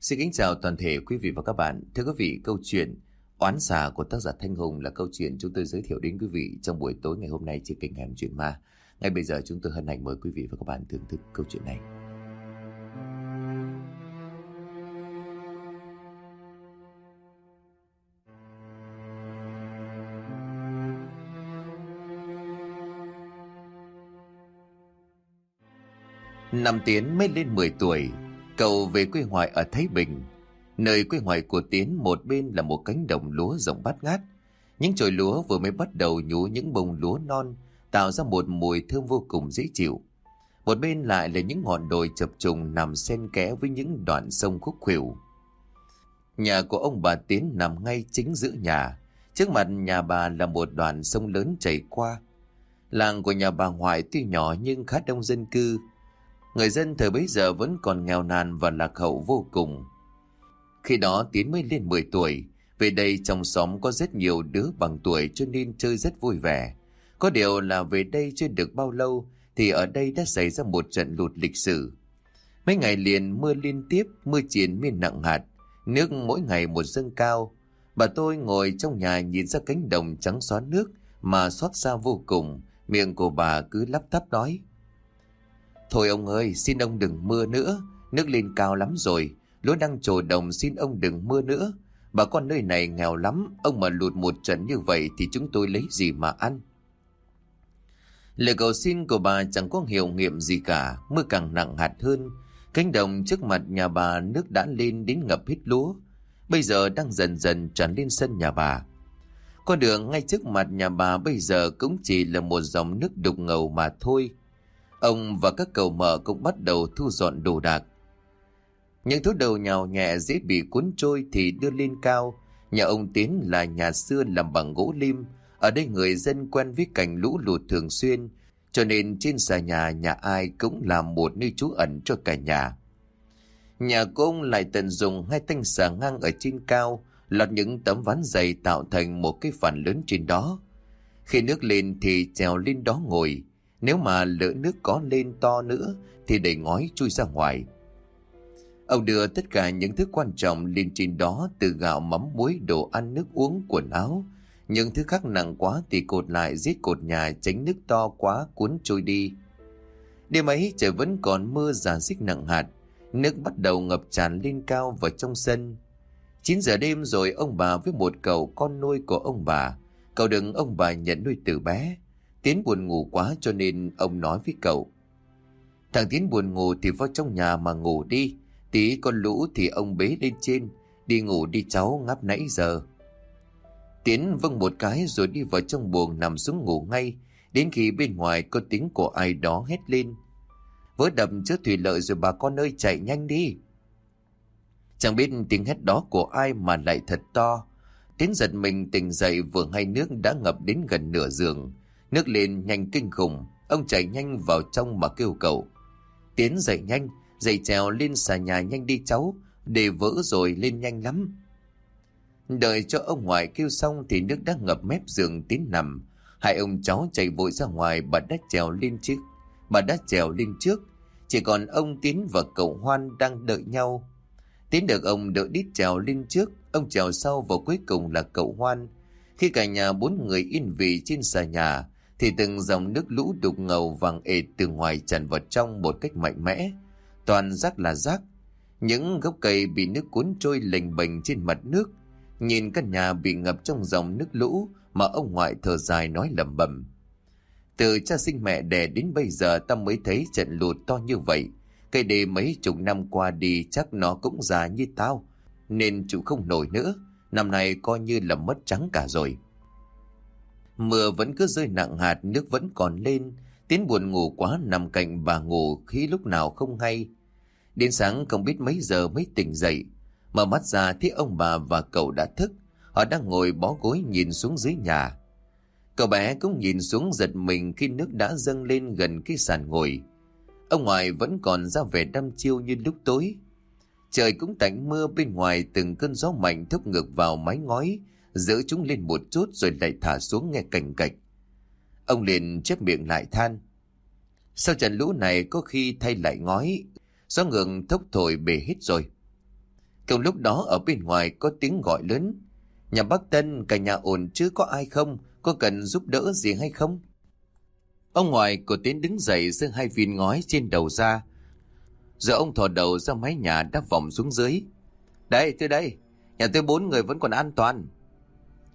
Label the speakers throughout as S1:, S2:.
S1: Xin kính chào toàn thể quý vị và các bạn. Thưa quý vị, câu chuyện Oán xà của tác giả Thanh Hùng là câu chuyện chúng tôi giới thiệu đến quý vị trong buổi tối ngày hôm nay trên kênh Hẻm Chuyện Ma. Ngay bây giờ chúng tôi hân hạnh mời quý vị và các bạn thưởng thức câu chuyện này. Năm Tiến mới lên 10 tuổi, cậu về quê ngoại ở Thái Bình. Nơi quê ngoại của Tiến một bên là một cánh đồng lúa rộng bát ngát. Những chồi lúa vừa mới bắt đầu nhú những bông lúa non, tạo ra một mùi thơm vô cùng dễ chịu. Một bên lại là những ngọn đồi chập trùng nằm xen kẽ với những đoạn sông khúc khuỷu. Nhà của ông bà Tiến nằm ngay chính giữa nhà. Trước mặt nhà bà là một đoạn sông lớn chảy qua. Làng của nhà bà ngoại tuy nhỏ nhưng khá đông dân cư, Người dân thời bấy giờ vẫn còn nghèo nàn và lạc hậu vô cùng. Khi đó Tiến mới lên 10 tuổi, về đây trong xóm có rất nhiều đứa bằng tuổi cho nên chơi rất vui vẻ. Có điều là về đây chưa được bao lâu thì ở đây đã xảy ra một trận lụt lịch sử. Mấy ngày liền mưa liên tiếp, mưa chiến miên nặng hạt, nước mỗi ngày một dâng cao. Bà tôi ngồi trong nhà nhìn ra cánh đồng trắng xóa nước mà xót xa vô cùng, miệng của bà cứ lắp tắp nói. Thôi ông ơi, xin ông đừng mưa nữa, nước lên cao lắm rồi, lúa đang trổ đồng xin ông đừng mưa nữa. Bà con nơi này nghèo lắm, ông mà lụt một trận như vậy thì chúng tôi lấy gì mà ăn. Lời cầu xin của bà chẳng có hiệu nghiệm gì cả, mưa càng nặng hạt hơn. Cánh đồng trước mặt nhà bà nước đã lên đến ngập hết lúa, bây giờ đang dần dần tràn lên sân nhà bà. Con đường ngay trước mặt nhà bà bây giờ cũng chỉ là một dòng nước đục ngầu mà thôi. Ông và các cầu mở cũng bắt đầu thu dọn đồ đạc. Những thứ đầu nhào nhẹ dễ bị cuốn trôi thì đưa lên cao. Nhà ông Tiến là nhà xưa làm bằng gỗ lim. Ở đây người dân quen với cảnh lũ lụt thường xuyên. Cho nên trên xà nhà nhà ai cũng là một nơi trú ẩn cho cả nhà. Nhà của ông lại tận dụng hai thanh xà ngang ở trên cao, lọt những tấm ván dày tạo thành một cái phản lớn trên đó. Khi nước lên thì trèo lên đó ngồi, nếu mà lỡ nước có lên to nữa, thì để ngói chui ra ngoài. Ông đưa tất cả những thứ quan trọng lên trên đó, từ gạo mắm muối, đồ ăn, nước uống, quần áo. Những thứ khác nặng quá thì cột lại, giết cột nhà, tránh nước to quá, cuốn trôi đi. Đêm ấy, trời vẫn còn mưa giả dích nặng hạt. Nước bắt đầu ngập tràn lên cao vào trong sân. 9 giờ đêm rồi, ông bà với một cậu con nuôi của ông bà. Cậu đừng ông bà nhận nuôi từ bé. Tiến buồn ngủ quá cho nên ông nói với cậu. Thằng Tiến buồn ngủ thì vào trong nhà mà ngủ đi. Tí con lũ thì ông bế lên trên. Đi ngủ đi cháu ngáp nãy giờ. Tiến vâng một cái rồi đi vào trong buồng nằm xuống ngủ ngay. Đến khi bên ngoài có tiếng của ai đó hét lên. Vỡ đầm trước thủy lợi rồi bà con ơi chạy nhanh đi. Chẳng biết tiếng hét đó của ai mà lại thật to. Tiến giật mình tỉnh dậy vừa hay nước đã ngập đến gần nửa giường. Nước lên nhanh kinh khủng, ông chạy nhanh vào trong mà kêu cầu. Tiến dậy nhanh, dậy trèo lên xà nhà nhanh đi cháu, để vỡ rồi lên nhanh lắm. Đợi cho ông ngoại kêu xong thì nước đã ngập mép giường Tiến nằm. Hai ông cháu chạy vội ra ngoài bà đã trèo lên trước. Bà đã trèo lên trước, chỉ còn ông Tiến và cậu Hoan đang đợi nhau. Tiến được ông đỡ đít trèo lên trước, ông trèo sau và cuối cùng là cậu Hoan. Khi cả nhà bốn người yên vị trên xà nhà, thì từng dòng nước lũ đục ngầu vàng ệt từ ngoài tràn vào trong một cách mạnh mẽ. Toàn rác là rác. Những gốc cây bị nước cuốn trôi lềnh bềnh trên mặt nước. Nhìn căn nhà bị ngập trong dòng nước lũ mà ông ngoại thở dài nói lẩm bẩm. Từ cha sinh mẹ đẻ đến bây giờ ta mới thấy trận lụt to như vậy. Cây đề mấy chục năm qua đi chắc nó cũng già như tao. Nên chịu không nổi nữa. Năm nay coi như là mất trắng cả rồi. Mưa vẫn cứ rơi nặng hạt, nước vẫn còn lên. Tiến buồn ngủ quá nằm cạnh bà ngủ khi lúc nào không hay. Đến sáng không biết mấy giờ mới tỉnh dậy. Mở mắt ra thấy ông bà và cậu đã thức. Họ đang ngồi bó gối nhìn xuống dưới nhà. Cậu bé cũng nhìn xuống giật mình khi nước đã dâng lên gần cái sàn ngồi. Ông ngoại vẫn còn ra vẻ đăm chiêu như lúc tối. Trời cũng tạnh mưa bên ngoài từng cơn gió mạnh thốc ngược vào mái ngói, giữ chúng lên một chút rồi lại thả xuống nghe cành cạch. Ông liền chép miệng lại than. Sau trận lũ này có khi thay lại ngói, gió ngừng thốc thổi bể hết rồi. Cùng lúc đó ở bên ngoài có tiếng gọi lớn. Nhà bác Tân, cả nhà ổn chứ có ai không? Có cần giúp đỡ gì hay không? Ông ngoại của Tiến đứng dậy giơ hai viên ngói trên đầu ra. Giờ ông thò đầu ra mái nhà đắp vòng xuống dưới. Đây, tôi đây. Nhà tôi bốn người vẫn còn an toàn.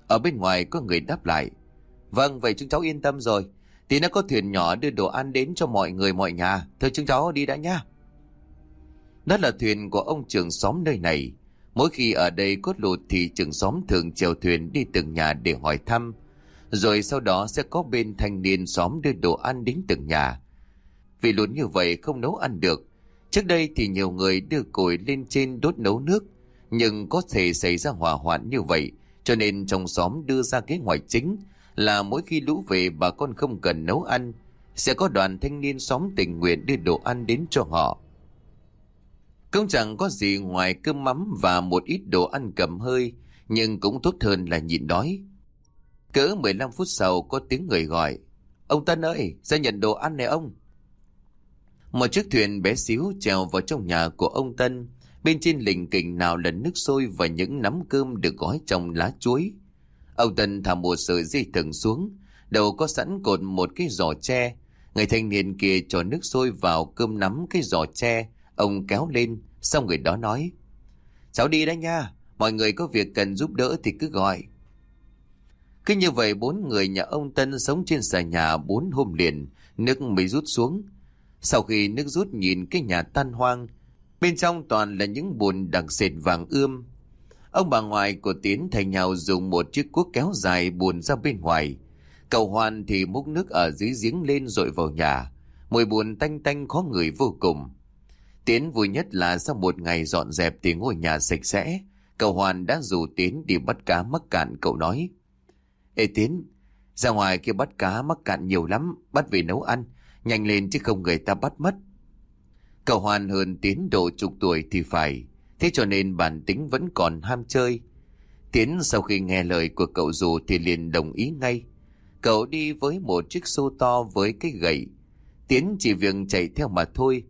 S1: Ở bên ngoài có người đáp lại. Vâng, vậy chúng cháu yên tâm rồi. Tí nó có thuyền nhỏ đưa đồ ăn đến cho mọi người mọi nhà. Thôi chúng cháu đi đã nha. Đó là thuyền của ông trưởng xóm nơi này. Mỗi khi ở đây có lụt thì trưởng xóm thường chèo thuyền đi từng nhà để hỏi thăm. Rồi sau đó sẽ có bên thanh niên xóm đưa đồ ăn đến từng nhà. Vì lụt như vậy không nấu ăn được. Trước đây thì nhiều người đưa củi lên trên đốt nấu nước. Nhưng có thể xảy ra hỏa hoạn như vậy. Cho nên trong xóm đưa ra kế hoạch chính là mỗi khi lũ về bà con không cần nấu ăn. Sẽ có đoàn thanh niên xóm tình nguyện đưa đồ ăn đến cho họ. Cũng chẳng có gì ngoài cơm mắm và một ít đồ ăn cầm hơi, nhưng cũng tốt hơn là nhịn đói. Cỡ 15 phút sau có tiếng người gọi. Ông Tân ơi, ra nhận đồ ăn này ông. Một chiếc thuyền bé xíu trèo vào trong nhà của ông Tân. Bên trên lình kình nào là nước sôi và những nắm cơm được gói trong lá chuối. Ông Tân thả một sợi dây thừng xuống, đầu có sẵn cột một cái giỏ tre. Người thanh niên kia cho nước sôi vào cơm nắm cái giỏ tre, ông kéo lên, xong người đó nói. Cháu đi đấy nha, mọi người có việc cần giúp đỡ thì cứ gọi. Cứ như vậy bốn người nhà ông Tân sống trên xà nhà bốn hôm liền, nước mới rút xuống. Sau khi nước rút nhìn cái nhà tan hoang, bên trong toàn là những bùn đặc sệt vàng ươm. Ông bà ngoại của Tiến thành nhau dùng một chiếc cuốc kéo dài bùn ra bên ngoài. Cậu Hoan thì múc nước ở dưới giếng lên rồi vào nhà. Mùi bùn tanh tanh khó người vô cùng. Tiến vui nhất là sau một ngày dọn dẹp thì ngôi nhà sạch sẽ. Cậu Hoàn đã rủ Tiến đi bắt cá mắc cạn cậu nói. Ê Tiến, ra ngoài kia bắt cá mắc cạn nhiều lắm, bắt về nấu ăn. Nhanh lên chứ không người ta bắt mất. Cậu Hoàn hơn Tiến độ chục tuổi thì phải. Thế cho nên bản tính vẫn còn ham chơi. Tiến sau khi nghe lời của cậu dù thì liền đồng ý ngay. Cậu đi với một chiếc xô to với cái gậy. Tiến chỉ việc chạy theo mà thôi.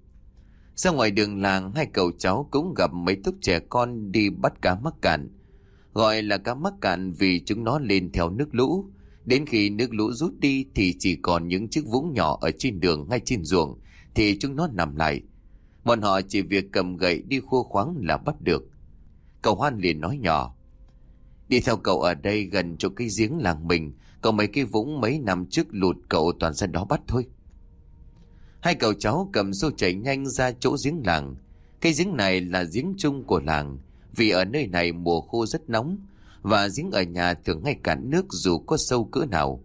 S1: Ra ngoài đường làng, hai cậu cháu cũng gặp mấy túc trẻ con đi bắt cá mắc cạn. Gọi là cá mắc cạn vì chúng nó lên theo nước lũ. Đến khi nước lũ rút đi thì chỉ còn những chiếc vũng nhỏ ở trên đường, ngay trên ruộng, thì chúng nó nằm lại. Bọn họ chỉ việc cầm gậy đi khua khoáng là bắt được. Cậu Hoan liền nói nhỏ. Đi theo cậu ở đây gần chỗ cái giếng làng mình, có mấy cái vũng mấy năm trước lụt cậu toàn ra đó bắt thôi. Hai cậu cháu cầm xô chạy nhanh ra chỗ giếng làng. Cái giếng này là giếng chung của làng, vì ở nơi này mùa khô rất nóng, và giếng ở nhà thường ngay cạn nước dù có sâu cỡ nào.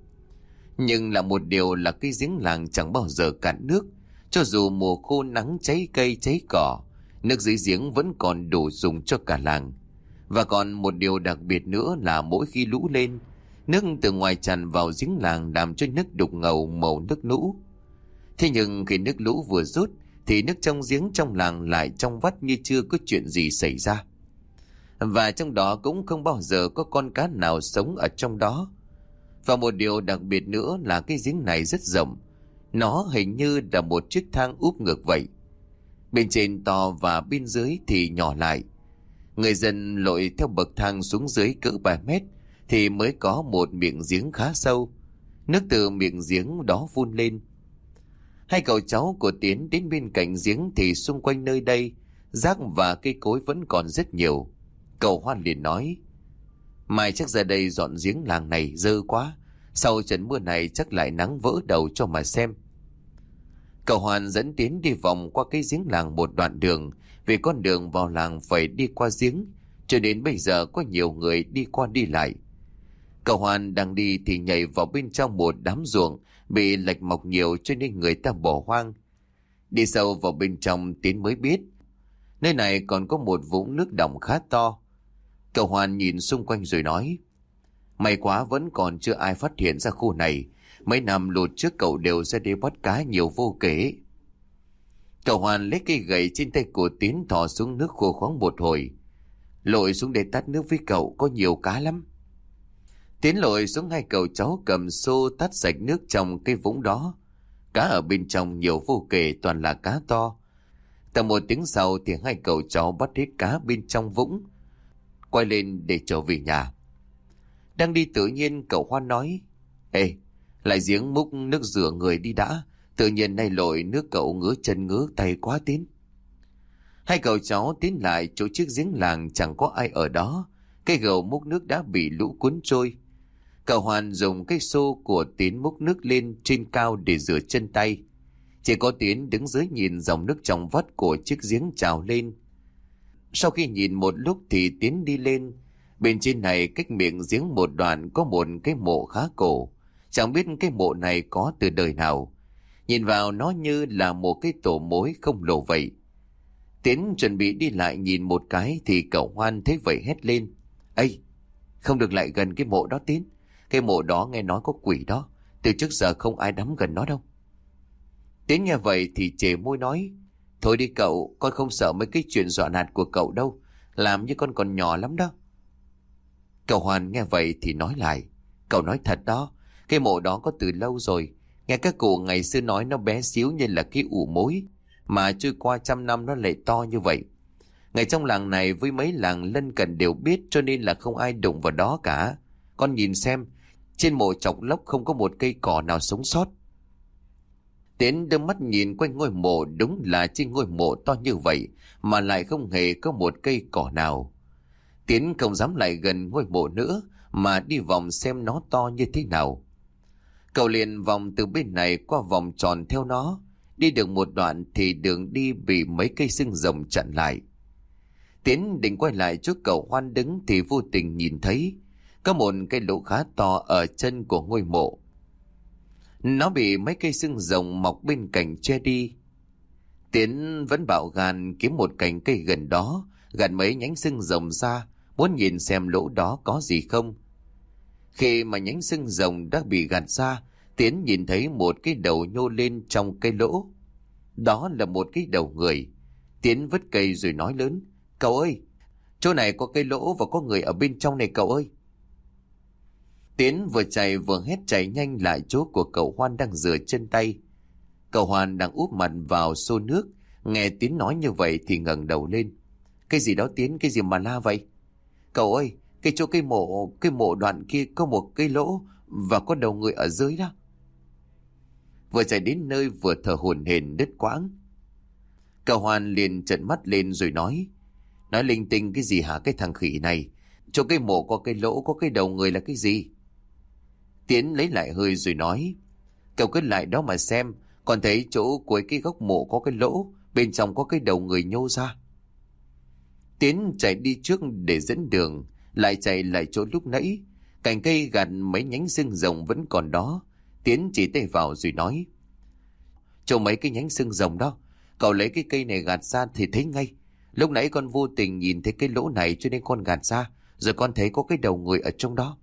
S1: Nhưng là một điều là cái giếng làng chẳng bao giờ cạn nước, cho dù mùa khô nắng cháy cây cháy cỏ, nước dưới giếng vẫn còn đủ dùng cho cả làng. Và còn một điều đặc biệt nữa là mỗi khi lũ lên, nước từ ngoài tràn vào giếng làng làm cho nước đục ngầu màu nước lũ. Thế nhưng khi nước lũ vừa rút thì nước trong giếng trong làng lại trong vắt như chưa có chuyện gì xảy ra. Và trong đó cũng không bao giờ có con cá nào sống ở trong đó. Và một điều đặc biệt nữa là cái giếng này rất rộng. Nó hình như là một chiếc thang úp ngược vậy. Bên trên to và bên dưới thì nhỏ lại. Người dân lội theo bậc thang xuống dưới cỡ 3 mét thì mới có một miệng giếng khá sâu. Nước từ miệng giếng đó phun lên Hai cậu cháu của Tiến đến bên cạnh giếng thì xung quanh nơi đây, rác và cây cối vẫn còn rất nhiều. Cậu Hoan liền nói, Mai chắc ra đây dọn giếng làng này dơ quá, sau trận mưa này chắc lại nắng vỡ đầu cho mà xem. Cậu Hoàn dẫn Tiến đi vòng qua cái giếng làng một đoạn đường, vì con đường vào làng phải đi qua giếng, cho đến bây giờ có nhiều người đi qua đi lại. Cậu Hoàn đang đi thì nhảy vào bên trong một đám ruộng bị lệch mọc nhiều cho nên người ta bỏ hoang. Đi sâu vào bên trong Tiến mới biết. Nơi này còn có một vũng nước đồng khá to. Cậu Hoàn nhìn xung quanh rồi nói. May quá vẫn còn chưa ai phát hiện ra khu này. Mấy năm lụt trước cậu đều ra đi bắt cá nhiều vô kể. Cậu Hoàn lấy cây gậy trên tay của Tiến thò xuống nước khô khoáng một hồi. Lội xuống để tắt nước với cậu, có nhiều cá lắm. Tiến lội xuống hai cậu cháu cầm xô tắt sạch nước trong cây vũng đó. Cá ở bên trong nhiều vô kể, toàn là cá to. Tầm một tiếng sau thì hai cậu cháu bắt hết cá bên trong vũng. Quay lên để trở về nhà. Đang đi tự nhiên cậu Hoan nói. Ê, lại giếng múc nước rửa người đi đã. Tự nhiên nay lội nước cậu ngứa chân ngứa tay quá tín. Hai cậu cháu tiến lại chỗ chiếc giếng làng chẳng có ai ở đó. Cây gầu múc nước đã bị lũ cuốn trôi. Cậu Hoàn dùng cái xô của Tiến múc nước lên trên cao để rửa chân tay. Chỉ có Tiến đứng dưới nhìn dòng nước trong vắt của chiếc giếng trào lên. Sau khi nhìn một lúc thì Tiến đi lên. Bên trên này cách miệng giếng một đoạn có một cái mộ khá cổ. Chẳng biết cái mộ này có từ đời nào. Nhìn vào nó như là một cái tổ mối không lộ vậy. Tiến chuẩn bị đi lại nhìn một cái thì cậu Hoan thấy vậy hét lên. Ây, không được lại gần cái mộ đó Tiến. Cái mộ đó nghe nói có quỷ đó. Từ trước giờ không ai đắm gần nó đâu. Tiến nghe vậy thì chề môi nói. Thôi đi cậu, con không sợ mấy cái chuyện dọa nạt của cậu đâu. Làm như con còn nhỏ lắm đó. Cậu Hoàn nghe vậy thì nói lại. Cậu nói thật đó, cái mộ đó có từ lâu rồi. Nghe các cụ ngày xưa nói nó bé xíu như là cái ủ mối. Mà trôi qua trăm năm nó lại to như vậy. Ngày trong làng này với mấy làng lân cận đều biết cho nên là không ai đụng vào đó cả. Con nhìn xem, trên mộ chọc lốc không có một cây cỏ nào sống sót. Tiến đưa mắt nhìn quanh ngôi mộ đúng là trên ngôi mộ to như vậy mà lại không hề có một cây cỏ nào. Tiến không dám lại gần ngôi mộ nữa mà đi vòng xem nó to như thế nào. Cậu liền vòng từ bên này qua vòng tròn theo nó. Đi được một đoạn thì đường đi bị mấy cây sưng rồng chặn lại. Tiến định quay lại trước cậu hoan đứng thì vô tình nhìn thấy có một cây lỗ khá to ở chân của ngôi mộ. Nó bị mấy cây xương rồng mọc bên cạnh che đi. Tiến vẫn bảo gan kiếm một cành cây gần đó, gạt mấy nhánh xương rồng ra, muốn nhìn xem lỗ đó có gì không. Khi mà nhánh xương rồng đã bị gạt ra, Tiến nhìn thấy một cái đầu nhô lên trong cây lỗ. Đó là một cái đầu người. Tiến vứt cây rồi nói lớn, cậu ơi, chỗ này có cây lỗ và có người ở bên trong này cậu ơi. Tiến vừa chạy vừa hét chạy nhanh lại chỗ của cậu Hoan đang rửa chân tay. Cậu Hoan đang úp mặt vào xô nước, nghe Tiến nói như vậy thì ngẩng đầu lên. Cái gì đó Tiến, cái gì mà la vậy? Cậu ơi, cái chỗ cây mộ, cây mộ đoạn kia có một cây lỗ và có đầu người ở dưới đó. Vừa chạy đến nơi vừa thở hồn hển đứt quãng. Cậu hoàn liền trợn mắt lên rồi nói. Nói linh tinh cái gì hả cái thằng khỉ này? Chỗ cây mộ có cây lỗ có cái đầu người là cái gì? Tiến lấy lại hơi rồi nói. Cậu cứ lại đó mà xem, còn thấy chỗ cuối cái góc mộ có cái lỗ, bên trong có cái đầu người nhô ra. Tiến chạy đi trước để dẫn đường, lại chạy lại chỗ lúc nãy. Cành cây gạt mấy nhánh xương rồng vẫn còn đó. Tiến chỉ tay vào rồi nói. Chỗ mấy cái nhánh xương rồng đó, cậu lấy cái cây này gạt ra thì thấy ngay. Lúc nãy con vô tình nhìn thấy cái lỗ này cho nên con gạt ra, rồi con thấy có cái đầu người ở trong đó.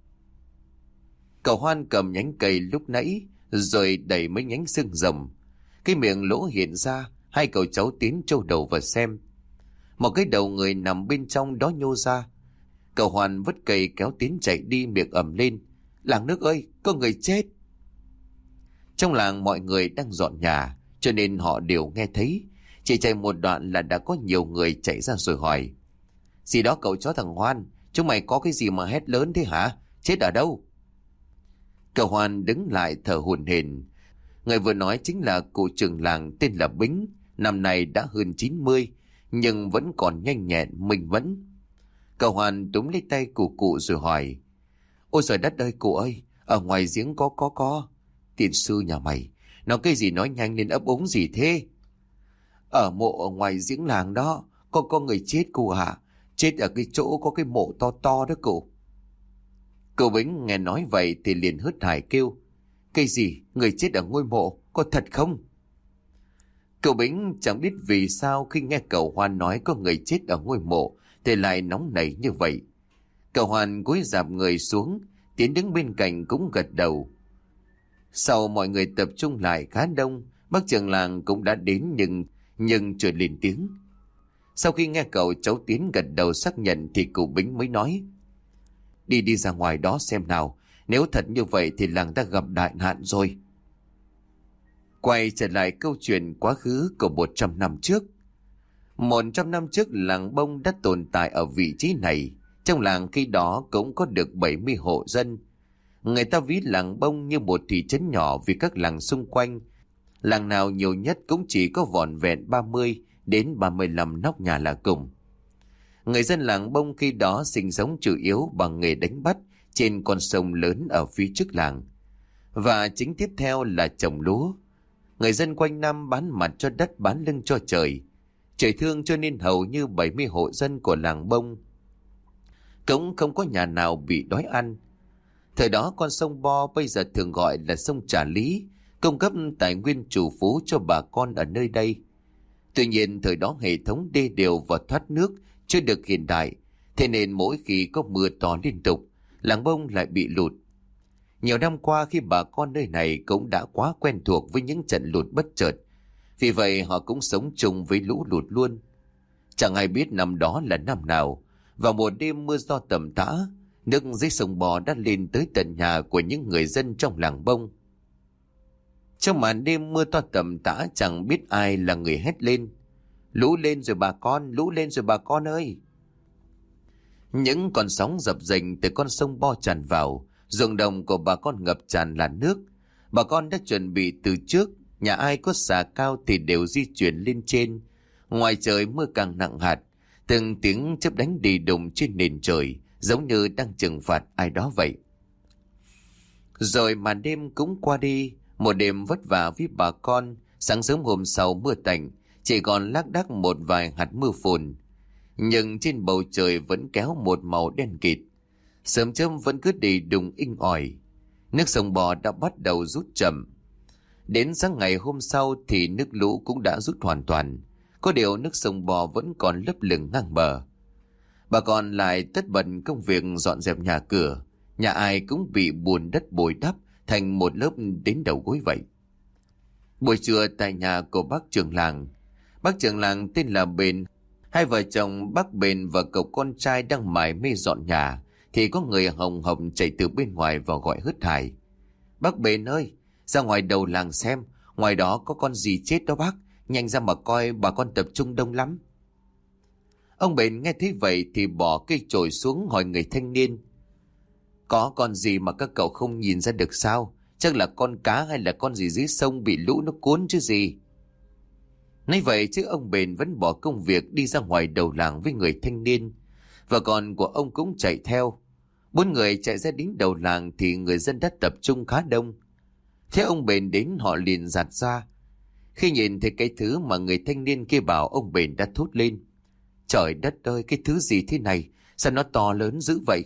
S1: Cậu hoan cầm nhánh cây lúc nãy, rồi đẩy mấy nhánh xương rồng. Cái miệng lỗ hiện ra, hai cậu cháu tiến trâu đầu vào xem. Một cái đầu người nằm bên trong đó nhô ra. Cậu hoàn vứt cây kéo tiến chạy đi miệng ẩm lên. Làng nước ơi, có người chết. Trong làng mọi người đang dọn nhà, cho nên họ đều nghe thấy. Chỉ chạy một đoạn là đã có nhiều người chạy ra rồi hỏi. Gì đó cậu chó thằng Hoan, chúng mày có cái gì mà hét lớn thế hả? Chết ở đâu? Cậu Hoan đứng lại thở hồn hển. Người vừa nói chính là cụ trưởng làng tên là Bính, năm nay đã hơn 90, nhưng vẫn còn nhanh nhẹn, mình vẫn. Cậu hoàn túm lấy tay của cụ rồi hỏi. Ôi trời đất ơi cụ ơi, ở ngoài giếng có có có. Tiền sư nhà mày, nó cái gì nói nhanh nên ấp ống gì thế? Ở mộ ở ngoài giếng làng đó, có có người chết cụ hả? Chết ở cái chỗ có cái mộ to to đó cụ. Cậu Bính nghe nói vậy thì liền hớt hải kêu. cái gì? Người chết ở ngôi mộ? Có thật không? Cậu Bính chẳng biết vì sao khi nghe cậu Hoan nói có người chết ở ngôi mộ thì lại nóng nảy như vậy. Cậu Hoan cúi dạp người xuống, tiến đứng bên cạnh cũng gật đầu. Sau mọi người tập trung lại khá đông, bác trưởng làng cũng đã đến nhưng nhưng chưa lên tiếng. Sau khi nghe cậu cháu Tiến gật đầu xác nhận thì cụ Bính mới nói. Đi đi ra ngoài đó xem nào. Nếu thật như vậy thì làng ta gặp đại nạn rồi. Quay trở lại câu chuyện quá khứ của 100 năm trước. Một trăm năm trước, làng bông đã tồn tại ở vị trí này. Trong làng khi đó cũng có được 70 hộ dân. Người ta ví làng bông như một thị trấn nhỏ vì các làng xung quanh. Làng nào nhiều nhất cũng chỉ có vòn vẹn 30 đến 35 nóc nhà là cùng. Người dân làng bông khi đó sinh sống chủ yếu bằng nghề đánh bắt trên con sông lớn ở phía trước làng. Và chính tiếp theo là trồng lúa. Người dân quanh năm bán mặt cho đất bán lưng cho trời. Trời thương cho nên hầu như 70 hộ dân của làng bông cũng không có nhà nào bị đói ăn. Thời đó con sông Bo bây giờ thường gọi là sông Trà Lý, cung cấp tài nguyên chủ phú cho bà con ở nơi đây. Tuy nhiên thời đó hệ thống đê điều và thoát nước chưa được hiện đại, thế nên mỗi khi có mưa to liên tục, làng bông lại bị lụt. Nhiều năm qua khi bà con nơi này cũng đã quá quen thuộc với những trận lụt bất chợt, vì vậy họ cũng sống chung với lũ lụt luôn. Chẳng ai biết năm đó là năm nào, vào một đêm mưa do tầm tã, nước dưới sông bò đã lên tới tận nhà của những người dân trong làng bông. Trong màn đêm mưa to tầm tã chẳng biết ai là người hét lên. Lũ lên rồi bà con, lũ lên rồi bà con ơi. Những con sóng dập dềnh từ con sông bo tràn vào, ruộng đồng của bà con ngập tràn là nước. Bà con đã chuẩn bị từ trước, nhà ai có xà cao thì đều di chuyển lên trên. Ngoài trời mưa càng nặng hạt, từng tiếng chớp đánh đi đùng trên nền trời, giống như đang trừng phạt ai đó vậy. Rồi mà đêm cũng qua đi, một đêm vất vả với bà con, sáng sớm hôm sau mưa tạnh, chỉ còn lác đác một vài hạt mưa phùn. Nhưng trên bầu trời vẫn kéo một màu đen kịt. Sớm chớm vẫn cứ đi đùng inh ỏi. Nước sông bò đã bắt đầu rút chậm. Đến sáng ngày hôm sau thì nước lũ cũng đã rút hoàn toàn. Có điều nước sông bò vẫn còn lấp lửng ngang bờ. Bà còn lại tất bật công việc dọn dẹp nhà cửa. Nhà ai cũng bị bùn đất bồi đắp thành một lớp đến đầu gối vậy. Buổi trưa tại nhà của bác trưởng làng, bác trưởng làng tên là Bền, hai vợ chồng bác Bền và cậu con trai đang mải mê dọn nhà, thì có người hồng hồng chạy từ bên ngoài vào gọi hớt hải. Bác Bền ơi, ra ngoài đầu làng xem, ngoài đó có con gì chết đó bác, nhanh ra mà coi bà con tập trung đông lắm. Ông Bền nghe thấy vậy thì bỏ cây chổi xuống hỏi người thanh niên. Có con gì mà các cậu không nhìn ra được sao? Chắc là con cá hay là con gì dưới sông bị lũ nó cuốn chứ gì? Nói vậy chứ ông Bền vẫn bỏ công việc đi ra ngoài đầu làng với người thanh niên. Và con của ông cũng chạy theo. Bốn người chạy ra đến đầu làng thì người dân đã tập trung khá đông. Thế ông Bền đến họ liền giặt ra. Khi nhìn thấy cái thứ mà người thanh niên kia bảo ông Bền đã thốt lên. Trời đất ơi, cái thứ gì thế này? Sao nó to lớn dữ vậy?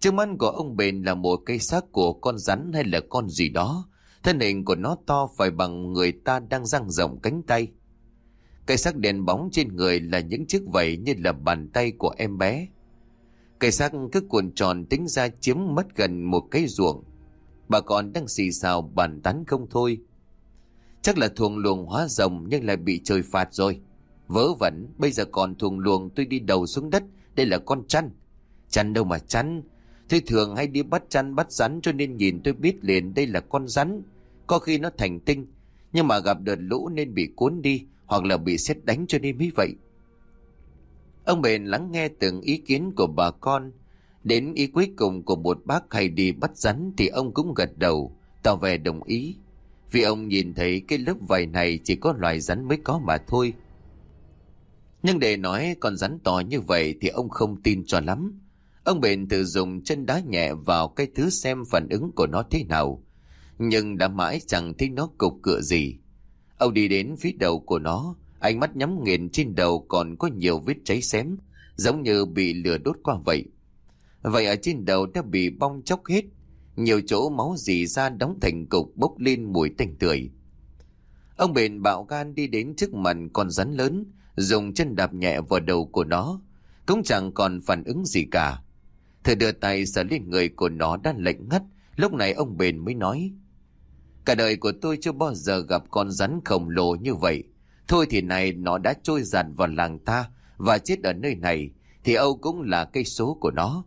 S1: Trước mắt của ông Bền là một cây xác của con rắn hay là con gì đó. Thân hình của nó to phải bằng người ta đang dang rộng cánh tay. Cây xác đèn bóng trên người là những chiếc vẩy như là bàn tay của em bé. Cây xác cứ cuộn tròn tính ra chiếm mất gần một cây ruộng. Bà con đang xì xào bàn tán không thôi. Chắc là thuồng luồng hóa rồng nhưng lại bị trời phạt rồi. Vớ vẩn, bây giờ còn thuồng luồng tôi đi đầu xuống đất, đây là con chăn. Chăn đâu mà chăn, tôi thường hay đi bắt chăn bắt rắn cho nên nhìn tôi biết liền đây là con rắn. Có khi nó thành tinh, nhưng mà gặp đợt lũ nên bị cuốn đi hoặc là bị xét đánh cho nên mới vậy. Ông bền lắng nghe từng ý kiến của bà con. Đến ý cuối cùng của một bác hay đi bắt rắn thì ông cũng gật đầu, tỏ vẻ đồng ý. Vì ông nhìn thấy cái lớp vải này chỉ có loài rắn mới có mà thôi. Nhưng để nói con rắn to như vậy thì ông không tin cho lắm. Ông bền tự dùng chân đá nhẹ vào cái thứ xem phản ứng của nó thế nào. Nhưng đã mãi chẳng thấy nó cục cựa gì. Ông đi đến phía đầu của nó, ánh mắt nhắm nghiền trên đầu còn có nhiều vết cháy xém, giống như bị lửa đốt qua vậy. Vậy ở trên đầu đã bị bong chóc hết, nhiều chỗ máu dì ra đóng thành cục bốc lên mùi tanh tưởi. Ông bền bạo gan đi đến trước mặt con rắn lớn, dùng chân đạp nhẹ vào đầu của nó, cũng chẳng còn phản ứng gì cả. Thử đưa tay sờ lên người của nó đang lạnh ngắt, lúc này ông bền mới nói. Cả đời của tôi chưa bao giờ gặp con rắn khổng lồ như vậy. Thôi thì này nó đã trôi giặt vào làng ta và chết ở nơi này, thì Âu cũng là cây số của nó.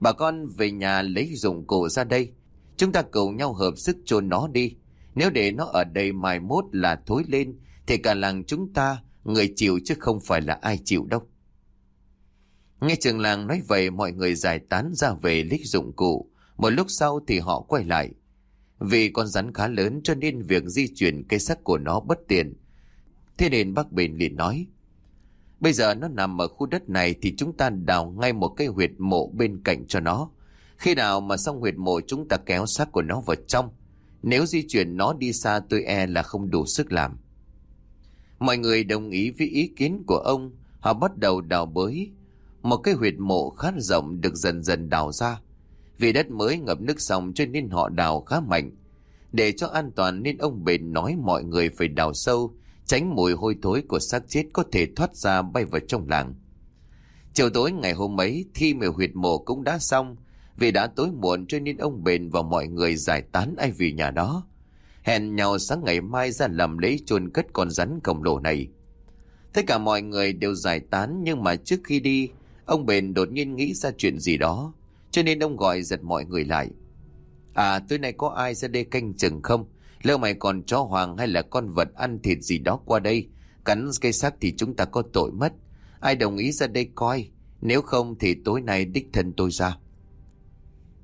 S1: Bà con về nhà lấy dụng cụ ra đây. Chúng ta cùng nhau hợp sức chôn nó đi. Nếu để nó ở đây mai mốt là thối lên, thì cả làng chúng ta người chịu chứ không phải là ai chịu đâu. Nghe trường làng nói vậy mọi người giải tán ra về lích dụng cụ. Một lúc sau thì họ quay lại. Vì con rắn khá lớn cho nên việc di chuyển cây sắt của nó bất tiện. Thế nên bác Bền liền nói. Bây giờ nó nằm ở khu đất này thì chúng ta đào ngay một cây huyệt mộ bên cạnh cho nó. Khi nào mà xong huyệt mộ chúng ta kéo xác của nó vào trong. Nếu di chuyển nó đi xa tôi e là không đủ sức làm. Mọi người đồng ý với ý kiến của ông. Họ bắt đầu đào bới. Một cái huyệt mộ khá rộng được dần dần đào ra. Vì đất mới ngập nước xong cho nên họ đào khá mạnh. Để cho an toàn nên ông bền nói mọi người phải đào sâu, tránh mùi hôi thối của xác chết có thể thoát ra bay vào trong làng. Chiều tối ngày hôm ấy, thi mề huyệt mộ cũng đã xong, vì đã tối muộn cho nên ông bền và mọi người giải tán ai vì nhà đó. Hẹn nhau sáng ngày mai ra làm lễ chôn cất con rắn khổng lồ này. Tất cả mọi người đều giải tán nhưng mà trước khi đi, ông bền đột nhiên nghĩ ra chuyện gì đó. Cho nên ông gọi giật mọi người lại. À tối nay có ai ra đây canh chừng không? Lỡ mày còn chó hoàng hay là con vật ăn thịt gì đó qua đây. Cắn cây xác thì chúng ta có tội mất. Ai đồng ý ra đây coi. Nếu không thì tối nay đích thân tôi ra.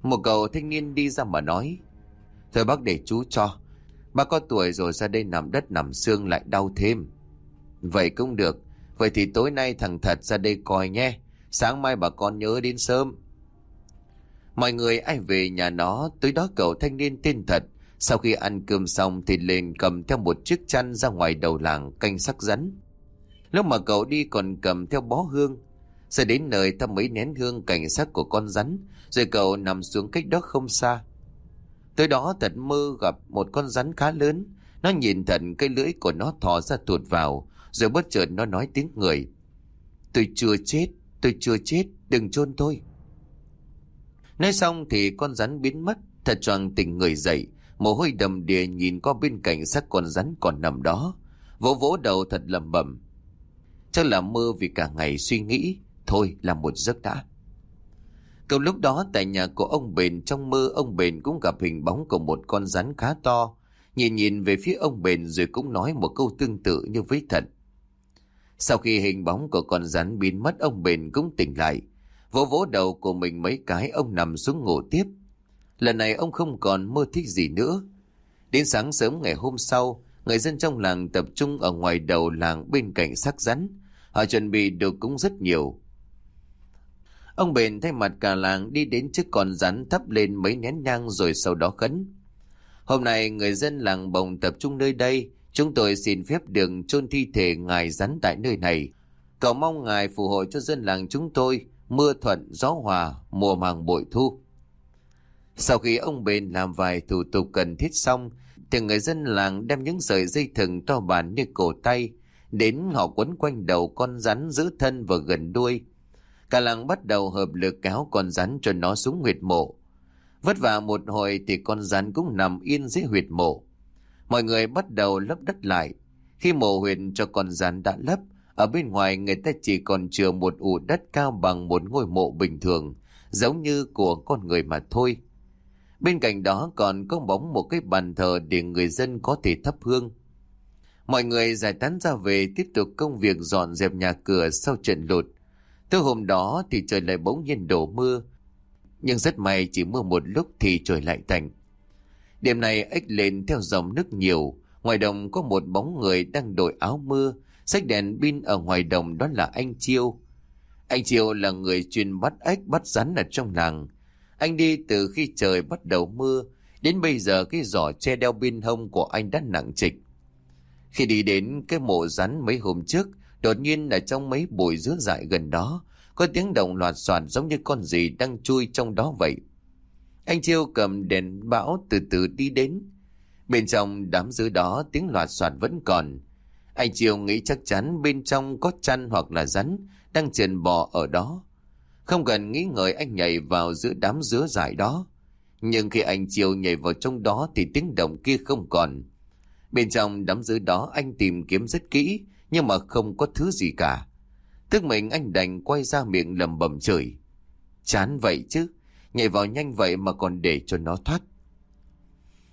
S1: Một cậu thanh niên đi ra mà nói. Thôi bác để chú cho. Bác có tuổi rồi ra đây nằm đất nằm xương lại đau thêm. Vậy cũng được. Vậy thì tối nay thằng thật ra đây coi nhé. Sáng mai bà con nhớ đến sớm. Mọi người ai về nhà nó, tới đó cậu thanh niên tên thật. Sau khi ăn cơm xong thì lên cầm theo một chiếc chăn ra ngoài đầu làng canh sắc rắn. Lúc mà cậu đi còn cầm theo bó hương. sẽ đến nơi thăm mấy nén hương cảnh sắc của con rắn. Rồi cậu nằm xuống cách đó không xa. Tới đó thật mơ gặp một con rắn khá lớn. Nó nhìn thật cây lưỡi của nó thò ra tuột vào. Rồi bất chợt nó nói tiếng người. Tôi chưa chết, tôi chưa chết, đừng chôn tôi. Nói xong thì con rắn biến mất, thật choàng tỉnh người dậy, mồ hôi đầm đìa nhìn qua bên cạnh xác con rắn còn nằm đó, vỗ vỗ đầu thật lầm bẩm. Chắc là mơ vì cả ngày suy nghĩ, thôi là một giấc đã. Câu lúc đó tại nhà của ông Bền trong mơ ông Bền cũng gặp hình bóng của một con rắn khá to, nhìn nhìn về phía ông Bền rồi cũng nói một câu tương tự như với thật. Sau khi hình bóng của con rắn biến mất ông Bền cũng tỉnh lại, Vỗ vỗ đầu của mình mấy cái ông nằm xuống ngủ tiếp. Lần này ông không còn mơ thích gì nữa. Đến sáng sớm ngày hôm sau, người dân trong làng tập trung ở ngoài đầu làng bên cạnh sắc rắn. Họ chuẩn bị được cũng rất nhiều. Ông bền thay mặt cả làng đi đến trước con rắn thắp lên mấy nén nhang rồi sau đó khấn. Hôm nay người dân làng bồng tập trung nơi đây, chúng tôi xin phép đường chôn thi thể ngài rắn tại nơi này. Cầu mong ngài phù hộ cho dân làng chúng tôi mưa thuận gió hòa, mùa màng bội thu. Sau khi ông bền làm vài thủ tục cần thiết xong, thì người dân làng đem những sợi dây thừng to bản như cổ tay, đến họ quấn quanh đầu con rắn giữ thân và gần đuôi. Cả làng bắt đầu hợp lực kéo con rắn cho nó xuống huyệt mộ. Vất vả một hồi thì con rắn cũng nằm yên dưới huyệt mộ. Mọi người bắt đầu lấp đất lại. Khi mộ huyệt cho con rắn đã lấp, ở bên ngoài người ta chỉ còn chừa một ủ đất cao bằng một ngôi mộ bình thường, giống như của con người mà thôi. Bên cạnh đó còn có bóng một cái bàn thờ để người dân có thể thắp hương. Mọi người giải tán ra về tiếp tục công việc dọn dẹp nhà cửa sau trận lụt. Tới hôm đó thì trời lại bỗng nhiên đổ mưa. Nhưng rất may chỉ mưa một lúc thì trời lại tạnh. Đêm này ếch lên theo dòng nước nhiều. Ngoài đồng có một bóng người đang đội áo mưa sách đèn pin ở ngoài đồng đó là anh Chiêu. Anh Chiêu là người chuyên bắt ếch bắt rắn ở trong làng. Anh đi từ khi trời bắt đầu mưa, đến bây giờ cái giỏ che đeo pin hông của anh đã nặng trịch. Khi đi đến cái mộ rắn mấy hôm trước, đột nhiên ở trong mấy bụi dứa dại gần đó, có tiếng động loạt soạt giống như con gì đang chui trong đó vậy. Anh Chiêu cầm đèn bão từ từ đi đến. Bên trong đám dứa đó tiếng loạt soạt vẫn còn, anh Triều nghĩ chắc chắn bên trong có chăn hoặc là rắn đang trườn bò ở đó. Không cần nghĩ ngợi anh nhảy vào giữa đám dứa dài đó. Nhưng khi anh Triều nhảy vào trong đó thì tiếng động kia không còn. Bên trong đám dứa đó anh tìm kiếm rất kỹ nhưng mà không có thứ gì cả. Tức mình anh đành quay ra miệng lầm bầm chửi. Chán vậy chứ, nhảy vào nhanh vậy mà còn để cho nó thoát.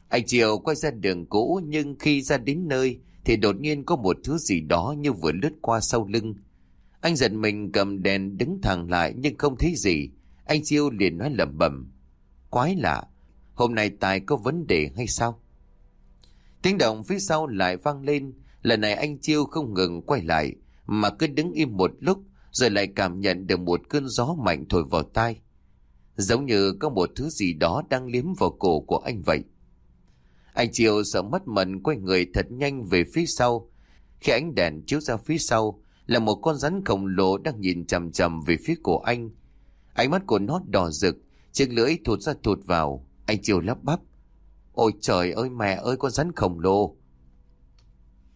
S1: Anh Triều quay ra đường cũ nhưng khi ra đến nơi thì đột nhiên có một thứ gì đó như vừa lướt qua sau lưng. Anh giật mình cầm đèn đứng thẳng lại nhưng không thấy gì. Anh Chiêu liền nói lẩm bẩm. Quái lạ, hôm nay Tài có vấn đề hay sao? Tiếng động phía sau lại vang lên. Lần này anh Chiêu không ngừng quay lại mà cứ đứng im một lúc rồi lại cảm nhận được một cơn gió mạnh thổi vào tai. Giống như có một thứ gì đó đang liếm vào cổ của anh vậy. Anh Chiêu sợ mất mẩn quay người thật nhanh về phía sau. Khi ánh đèn chiếu ra phía sau là một con rắn khổng lồ đang nhìn chầm chầm về phía cổ anh. Ánh mắt của nó đỏ rực, chiếc lưỡi thụt ra thụt vào. Anh Chiêu lắp bắp. Ôi trời ơi mẹ ơi con rắn khổng lồ.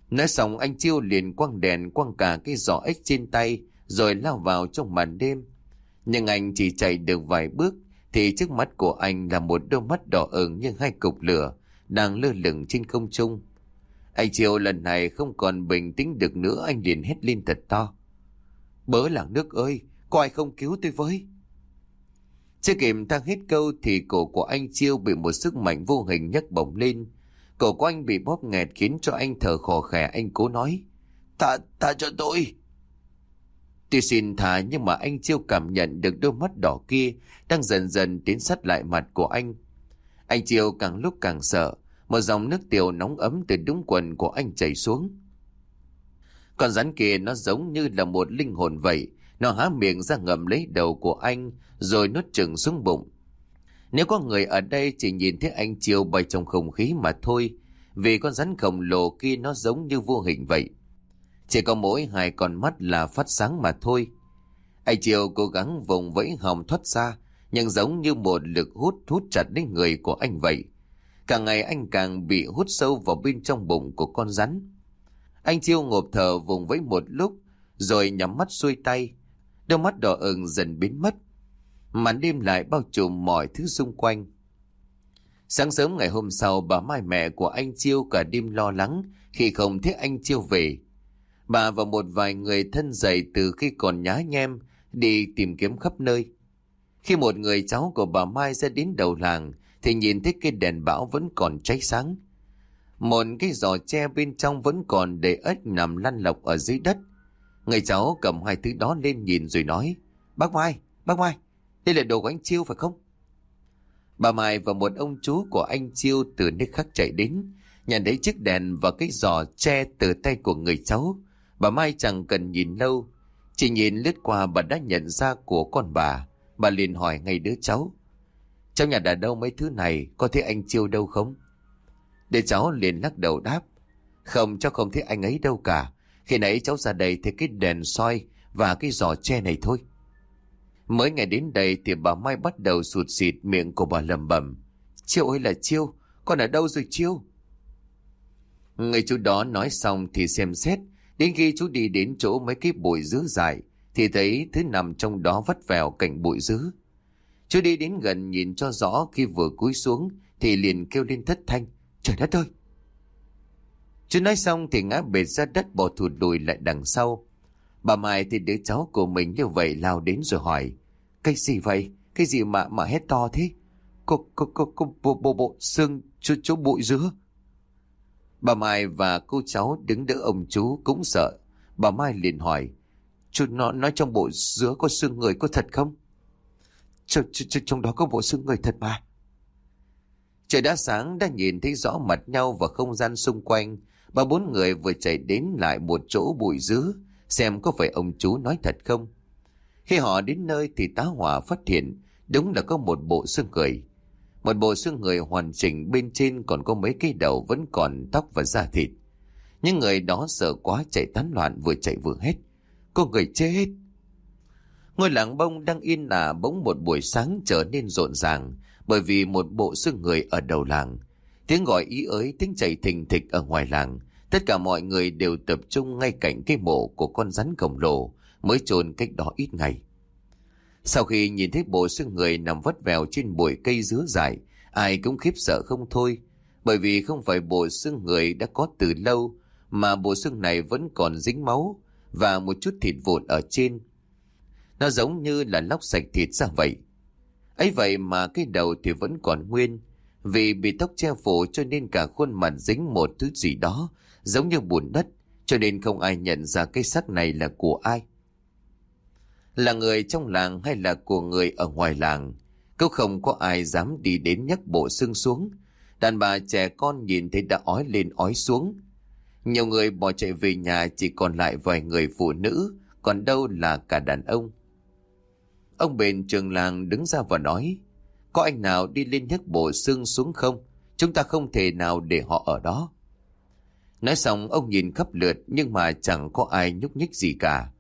S1: Nói xong anh Chiêu liền quăng đèn quăng cả cái giỏ ếch trên tay rồi lao vào trong màn đêm. Nhưng anh chỉ chạy được vài bước thì trước mắt của anh là một đôi mắt đỏ ửng như hai cục lửa đang lơ lửng trên không trung. Anh Chiêu lần này không còn bình tĩnh được nữa anh liền hét lên thật to. Bớ làng nước ơi, có ai không cứu tôi với? Chưa kịp thang hết câu thì cổ của anh Chiêu bị một sức mạnh vô hình nhấc bổng lên. Cổ của anh bị bóp nghẹt khiến cho anh thở khò khè anh cố nói. Ta, ta cho tôi. Tuy xin thả nhưng mà anh Chiêu cảm nhận được đôi mắt đỏ kia đang dần dần tiến sát lại mặt của anh. Anh Chiêu càng lúc càng sợ, một dòng nước tiểu nóng ấm từ đúng quần của anh chảy xuống. Con rắn kia nó giống như là một linh hồn vậy, nó há miệng ra ngậm lấy đầu của anh rồi nuốt chừng xuống bụng. Nếu có người ở đây chỉ nhìn thấy anh Chiêu bay trong không khí mà thôi, vì con rắn khổng lồ kia nó giống như vô hình vậy. Chỉ có mỗi hai con mắt là phát sáng mà thôi. Anh Chiêu cố gắng vùng vẫy hồng thoát ra, nhưng giống như một lực hút hút chặt đến người của anh vậy. Càng ngày anh càng bị hút sâu vào bên trong bụng của con rắn. Anh Chiêu ngộp thở vùng vẫy một lúc, rồi nhắm mắt xuôi tay. Đôi mắt đỏ ửng dần biến mất. Màn đêm lại bao trùm mọi thứ xung quanh. Sáng sớm ngày hôm sau, bà Mai mẹ của anh Chiêu cả đêm lo lắng khi không thấy anh Chiêu về. Bà và một vài người thân dậy từ khi còn nhá nhem đi tìm kiếm khắp nơi. Khi một người cháu của bà Mai ra đến đầu làng thì nhìn thấy cái đèn bão vẫn còn cháy sáng. Một cái giò tre bên trong vẫn còn để ếch nằm lăn lọc ở dưới đất. Người cháu cầm hai thứ đó lên nhìn rồi nói Bác Mai, bác Mai, đây là đồ của anh Chiêu phải không? Bà Mai và một ông chú của anh Chiêu từ nơi khác chạy đến nhận thấy chiếc đèn và cái giò tre từ tay của người cháu Bà Mai chẳng cần nhìn lâu, chỉ nhìn lướt qua bà đã nhận ra của con bà. Bà liền hỏi ngay đứa cháu. Trong nhà đã đâu mấy thứ này, có thấy anh Chiêu đâu không? Đứa cháu liền lắc đầu đáp. Không, cháu không thấy anh ấy đâu cả. Khi nãy cháu ra đây thấy cái đèn soi và cái giò tre này thôi. Mới ngày đến đây thì bà Mai bắt đầu sụt xịt miệng của bà lầm bầm. Chiêu ơi là Chiêu, con ở đâu rồi Chiêu? Người chú đó nói xong thì xem xét Đến khi chú đi đến chỗ mấy cái bụi dứa dài, thì thấy thứ nằm trong đó vắt vèo cạnh bụi dứa. Chú đi đến gần nhìn cho rõ khi vừa cúi xuống thì liền kêu lên thất thanh. Trời đất ơi! Chú nói xong thì ngã bệt ra đất bỏ thụt đùi lại đằng sau. Bà Mai thì đứa cháu của mình như vậy lao đến rồi hỏi. Cái gì vậy? Cái gì mà mà hét to thế? Cô, cô, cô, cô bộ, bộ, bộ, xương chỗ, chỗ bụi dứa. Bà Mai và cô cháu đứng đỡ ông chú cũng sợ. Bà Mai liền hỏi, chú nó nói trong bộ dứa có xương người có thật không? Ch ch ch trong đó có bộ xương người thật mà. Trời đã sáng đã nhìn thấy rõ mặt nhau và không gian xung quanh. Ba bốn người vừa chạy đến lại một chỗ bụi dứa, xem có phải ông chú nói thật không. Khi họ đến nơi thì tá hỏa phát hiện đúng là có một bộ xương người. Một bộ xương người hoàn chỉnh bên trên còn có mấy cái đầu vẫn còn tóc và da thịt. những người đó sợ quá chạy tán loạn vừa chạy vừa hết. Có người chết. Ngôi làng bông đang yên ả bỗng một buổi sáng trở nên rộn ràng bởi vì một bộ xương người ở đầu làng. Tiếng gọi ý ới, tiếng chảy thình thịch ở ngoài làng. Tất cả mọi người đều tập trung ngay cạnh cái mộ của con rắn khổng lồ mới chôn cách đó ít ngày. Sau khi nhìn thấy bộ xương người nằm vất vèo trên bụi cây dứa dài, ai cũng khiếp sợ không thôi. Bởi vì không phải bộ xương người đã có từ lâu, mà bộ xương này vẫn còn dính máu và một chút thịt vụn ở trên. Nó giống như là lóc sạch thịt ra vậy. ấy vậy mà cái đầu thì vẫn còn nguyên, Vì bị tóc che phủ cho nên cả khuôn mặt dính một thứ gì đó, giống như bùn đất, cho nên không ai nhận ra cái xác này là của ai. Là người trong làng hay là của người ở ngoài làng, cũng không có ai dám đi đến nhấc bộ xương xuống. Đàn bà trẻ con nhìn thấy đã ói lên ói xuống. Nhiều người bỏ chạy về nhà chỉ còn lại vài người phụ nữ, còn đâu là cả đàn ông. Ông bền trường làng đứng ra và nói, có anh nào đi lên nhấc bộ xương xuống không? Chúng ta không thể nào để họ ở đó. Nói xong ông nhìn khắp lượt nhưng mà chẳng có ai nhúc nhích gì cả.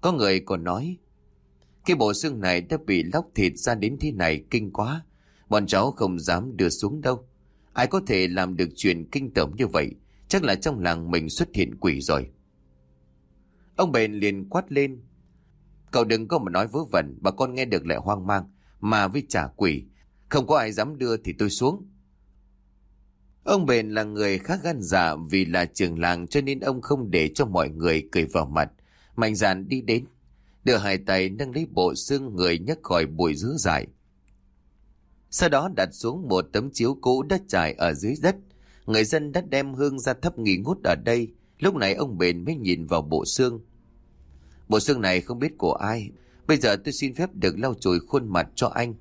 S1: Có người còn nói, cái bộ xương này đã bị lóc thịt ra đến thế này kinh quá. Bọn cháu không dám đưa xuống đâu. Ai có thể làm được chuyện kinh tởm như vậy, chắc là trong làng mình xuất hiện quỷ rồi. Ông bền liền quát lên. Cậu đừng có mà nói vớ vẩn, bà con nghe được lại hoang mang, mà với trả quỷ. Không có ai dám đưa thì tôi xuống. Ông bền là người khá gan dạ vì là trường làng cho nên ông không để cho mọi người cười vào mặt. Mạnh dạn đi đến, đưa hai tay nâng lấy bộ xương người nhấc khỏi bụi dứa dài. Sau đó đặt xuống một tấm chiếu cũ đất trải ở dưới đất. Người dân đã đem hương ra thấp nghỉ ngút ở đây. Lúc này ông bền mới nhìn vào bộ xương. Bộ xương này không biết của ai. Bây giờ tôi xin phép được lau chùi khuôn mặt cho anh.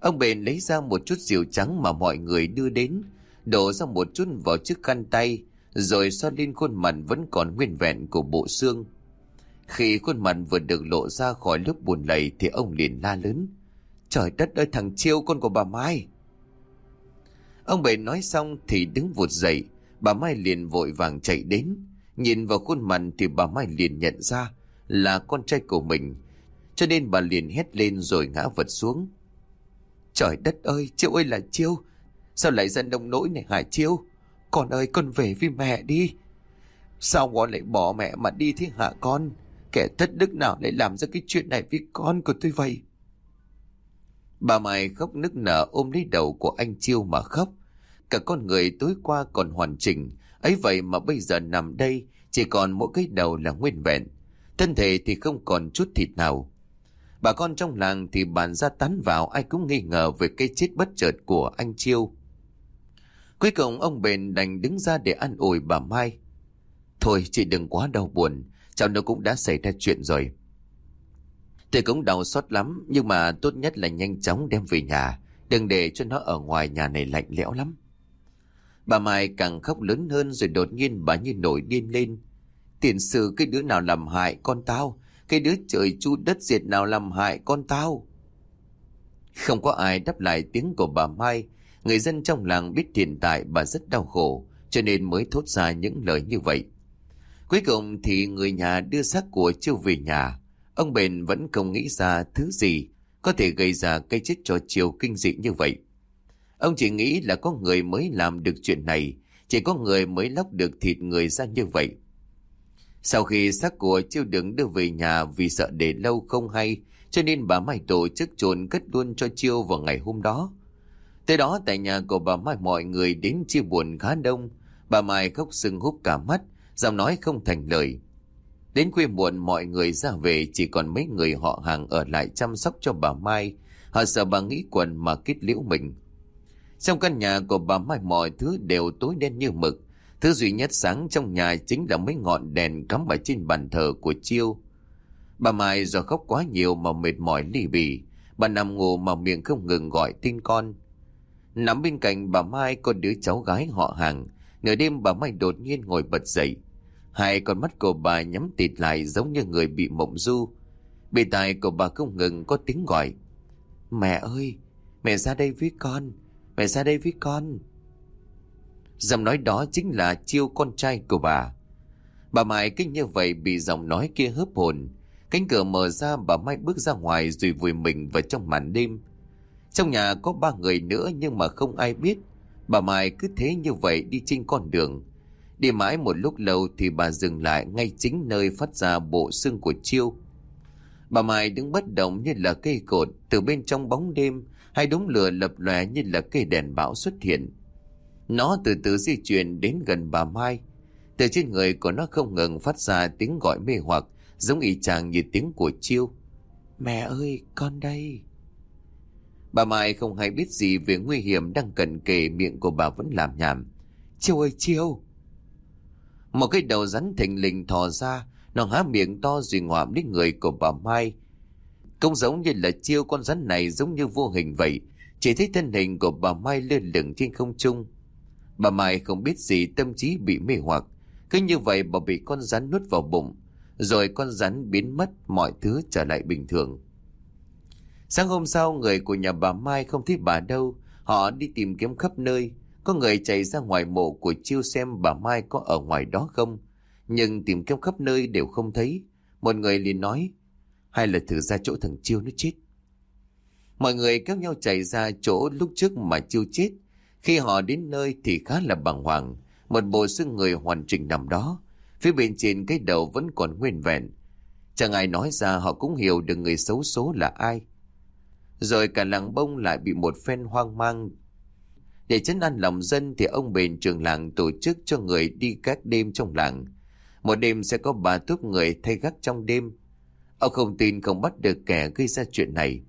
S1: Ông bền lấy ra một chút rượu trắng mà mọi người đưa đến, đổ ra một chút vào chiếc khăn tay, rồi xoa lên khuôn mặt vẫn còn nguyên vẹn của bộ xương. Khi khuôn mặt vừa được lộ ra khỏi lớp buồn lầy thì ông liền la lớn. Trời đất ơi thằng Chiêu con của bà Mai. Ông bảy nói xong thì đứng vụt dậy, bà Mai liền vội vàng chạy đến. Nhìn vào khuôn mặt thì bà Mai liền nhận ra là con trai của mình, cho nên bà liền hét lên rồi ngã vật xuống. Trời đất ơi, Chiêu ơi là Chiêu, sao lại dân đông nỗi này hả Chiêu? Con ơi, con về với mẹ đi. Sao con lại bỏ mẹ mà đi thế hả con? Kẻ thất đức nào lại làm ra cái chuyện này với con của tôi vậy? Bà Mai khóc nức nở ôm lấy đầu của anh Chiêu mà khóc. Cả con người tối qua còn hoàn chỉnh, ấy vậy mà bây giờ nằm đây chỉ còn mỗi cái đầu là nguyên vẹn. Thân thể thì không còn chút thịt nào. Bà con trong làng thì bàn ra tán vào ai cũng nghi ngờ về cái chết bất chợt của anh Chiêu. Cuối cùng ông Bền đành đứng ra để an ủi bà Mai. Thôi chị đừng quá đau buồn, cháu nó cũng đã xảy ra chuyện rồi. Tôi cũng đau xót lắm, nhưng mà tốt nhất là nhanh chóng đem về nhà, đừng để cho nó ở ngoài nhà này lạnh lẽo lắm. Bà Mai càng khóc lớn hơn rồi đột nhiên bà như nổi điên lên. Tiền sử cái đứa nào làm hại con tao, cái đứa trời chu đất diệt nào làm hại con tao. Không có ai đáp lại tiếng của bà Mai, người dân trong làng biết hiện tại bà rất đau khổ, cho nên mới thốt ra những lời như vậy. Cuối cùng thì người nhà đưa xác của Chiêu về nhà. Ông Bền vẫn không nghĩ ra thứ gì có thể gây ra cái chết cho Chiêu kinh dị như vậy. Ông chỉ nghĩ là có người mới làm được chuyện này, chỉ có người mới lóc được thịt người ra như vậy. Sau khi xác của Chiêu đứng đưa về nhà vì sợ để lâu không hay, cho nên bà Mai tổ chức chôn cất luôn cho Chiêu vào ngày hôm đó. Tới đó tại nhà của bà Mai mọi người đến chia buồn khá đông. Bà Mai khóc sưng húp cả mắt, giọng nói không thành lời. Đến khuya muộn, mọi người ra về, chỉ còn mấy người họ hàng ở lại chăm sóc cho bà Mai. Họ sợ bà nghĩ quần mà kết liễu mình. Trong căn nhà của bà Mai mọi thứ đều tối đen như mực. Thứ duy nhất sáng trong nhà chính là mấy ngọn đèn cắm ở trên bàn thờ của Chiêu. Bà Mai do khóc quá nhiều mà mệt mỏi ly bì. Bà nằm ngủ mà miệng không ngừng gọi tin con. Nằm bên cạnh bà Mai có đứa cháu gái họ hàng. Nửa đêm bà Mai đột nhiên ngồi bật dậy. Hai con mắt của bà nhắm tịt lại giống như người bị mộng du. Bề tài của bà không ngừng có tiếng gọi. Mẹ ơi, mẹ ra đây với con, mẹ ra đây với con. Giọng nói đó chính là chiêu con trai của bà. Bà Mai kinh như vậy bị giọng nói kia hớp hồn. Cánh cửa mở ra bà Mai bước ra ngoài rồi vùi mình vào trong màn đêm. Trong nhà có ba người nữa nhưng mà không ai biết. Bà Mai cứ thế như vậy đi trên con đường. Đi mãi một lúc lâu thì bà dừng lại ngay chính nơi phát ra bộ xương của Chiêu. Bà Mai đứng bất động như là cây cột, từ bên trong bóng đêm, hai đống lửa lập lòe như là cây đèn bão xuất hiện. Nó từ từ di chuyển đến gần bà Mai. Từ trên người của nó không ngừng phát ra tiếng gọi mê hoặc, giống y chang như tiếng của Chiêu. Mẹ ơi, con đây! Bà Mai không hay biết gì về nguy hiểm đang cận kề miệng của bà vẫn làm nhảm. Chiêu ơi chiêu! Một cái đầu rắn thình lình thò ra, nó há miệng to rồi ngoạm đến người của bà Mai. Cũng giống như là chiêu con rắn này giống như vô hình vậy, chỉ thấy thân hình của bà Mai lơ lửng trên không trung. Bà Mai không biết gì tâm trí bị mê hoặc, cứ như vậy bà bị con rắn nuốt vào bụng, rồi con rắn biến mất mọi thứ trở lại bình thường. Sáng hôm sau người của nhà bà Mai không thấy bà đâu Họ đi tìm kiếm khắp nơi có người chạy ra ngoài mộ của Chiêu xem bà Mai có ở ngoài đó không? Nhưng tìm kiếm khắp nơi đều không thấy. Một người liền nói, Hay là thử ra chỗ thằng Chiêu nó chết. Mọi người kéo nhau chạy ra chỗ lúc trước mà Chiêu chết. Khi họ đến nơi thì khá là bàng hoàng. Một bộ xương người hoàn chỉnh nằm đó. Phía bên trên cái đầu vẫn còn nguyên vẹn. Chẳng ai nói ra, họ cũng hiểu được người xấu số là ai. Rồi cả làng bông lại bị một phen hoang mang. Để chấn an lòng dân thì ông bền trường làng tổ chức cho người đi các đêm trong làng. Một đêm sẽ có bà túp người thay gác trong đêm. Ông không tin không bắt được kẻ gây ra chuyện này.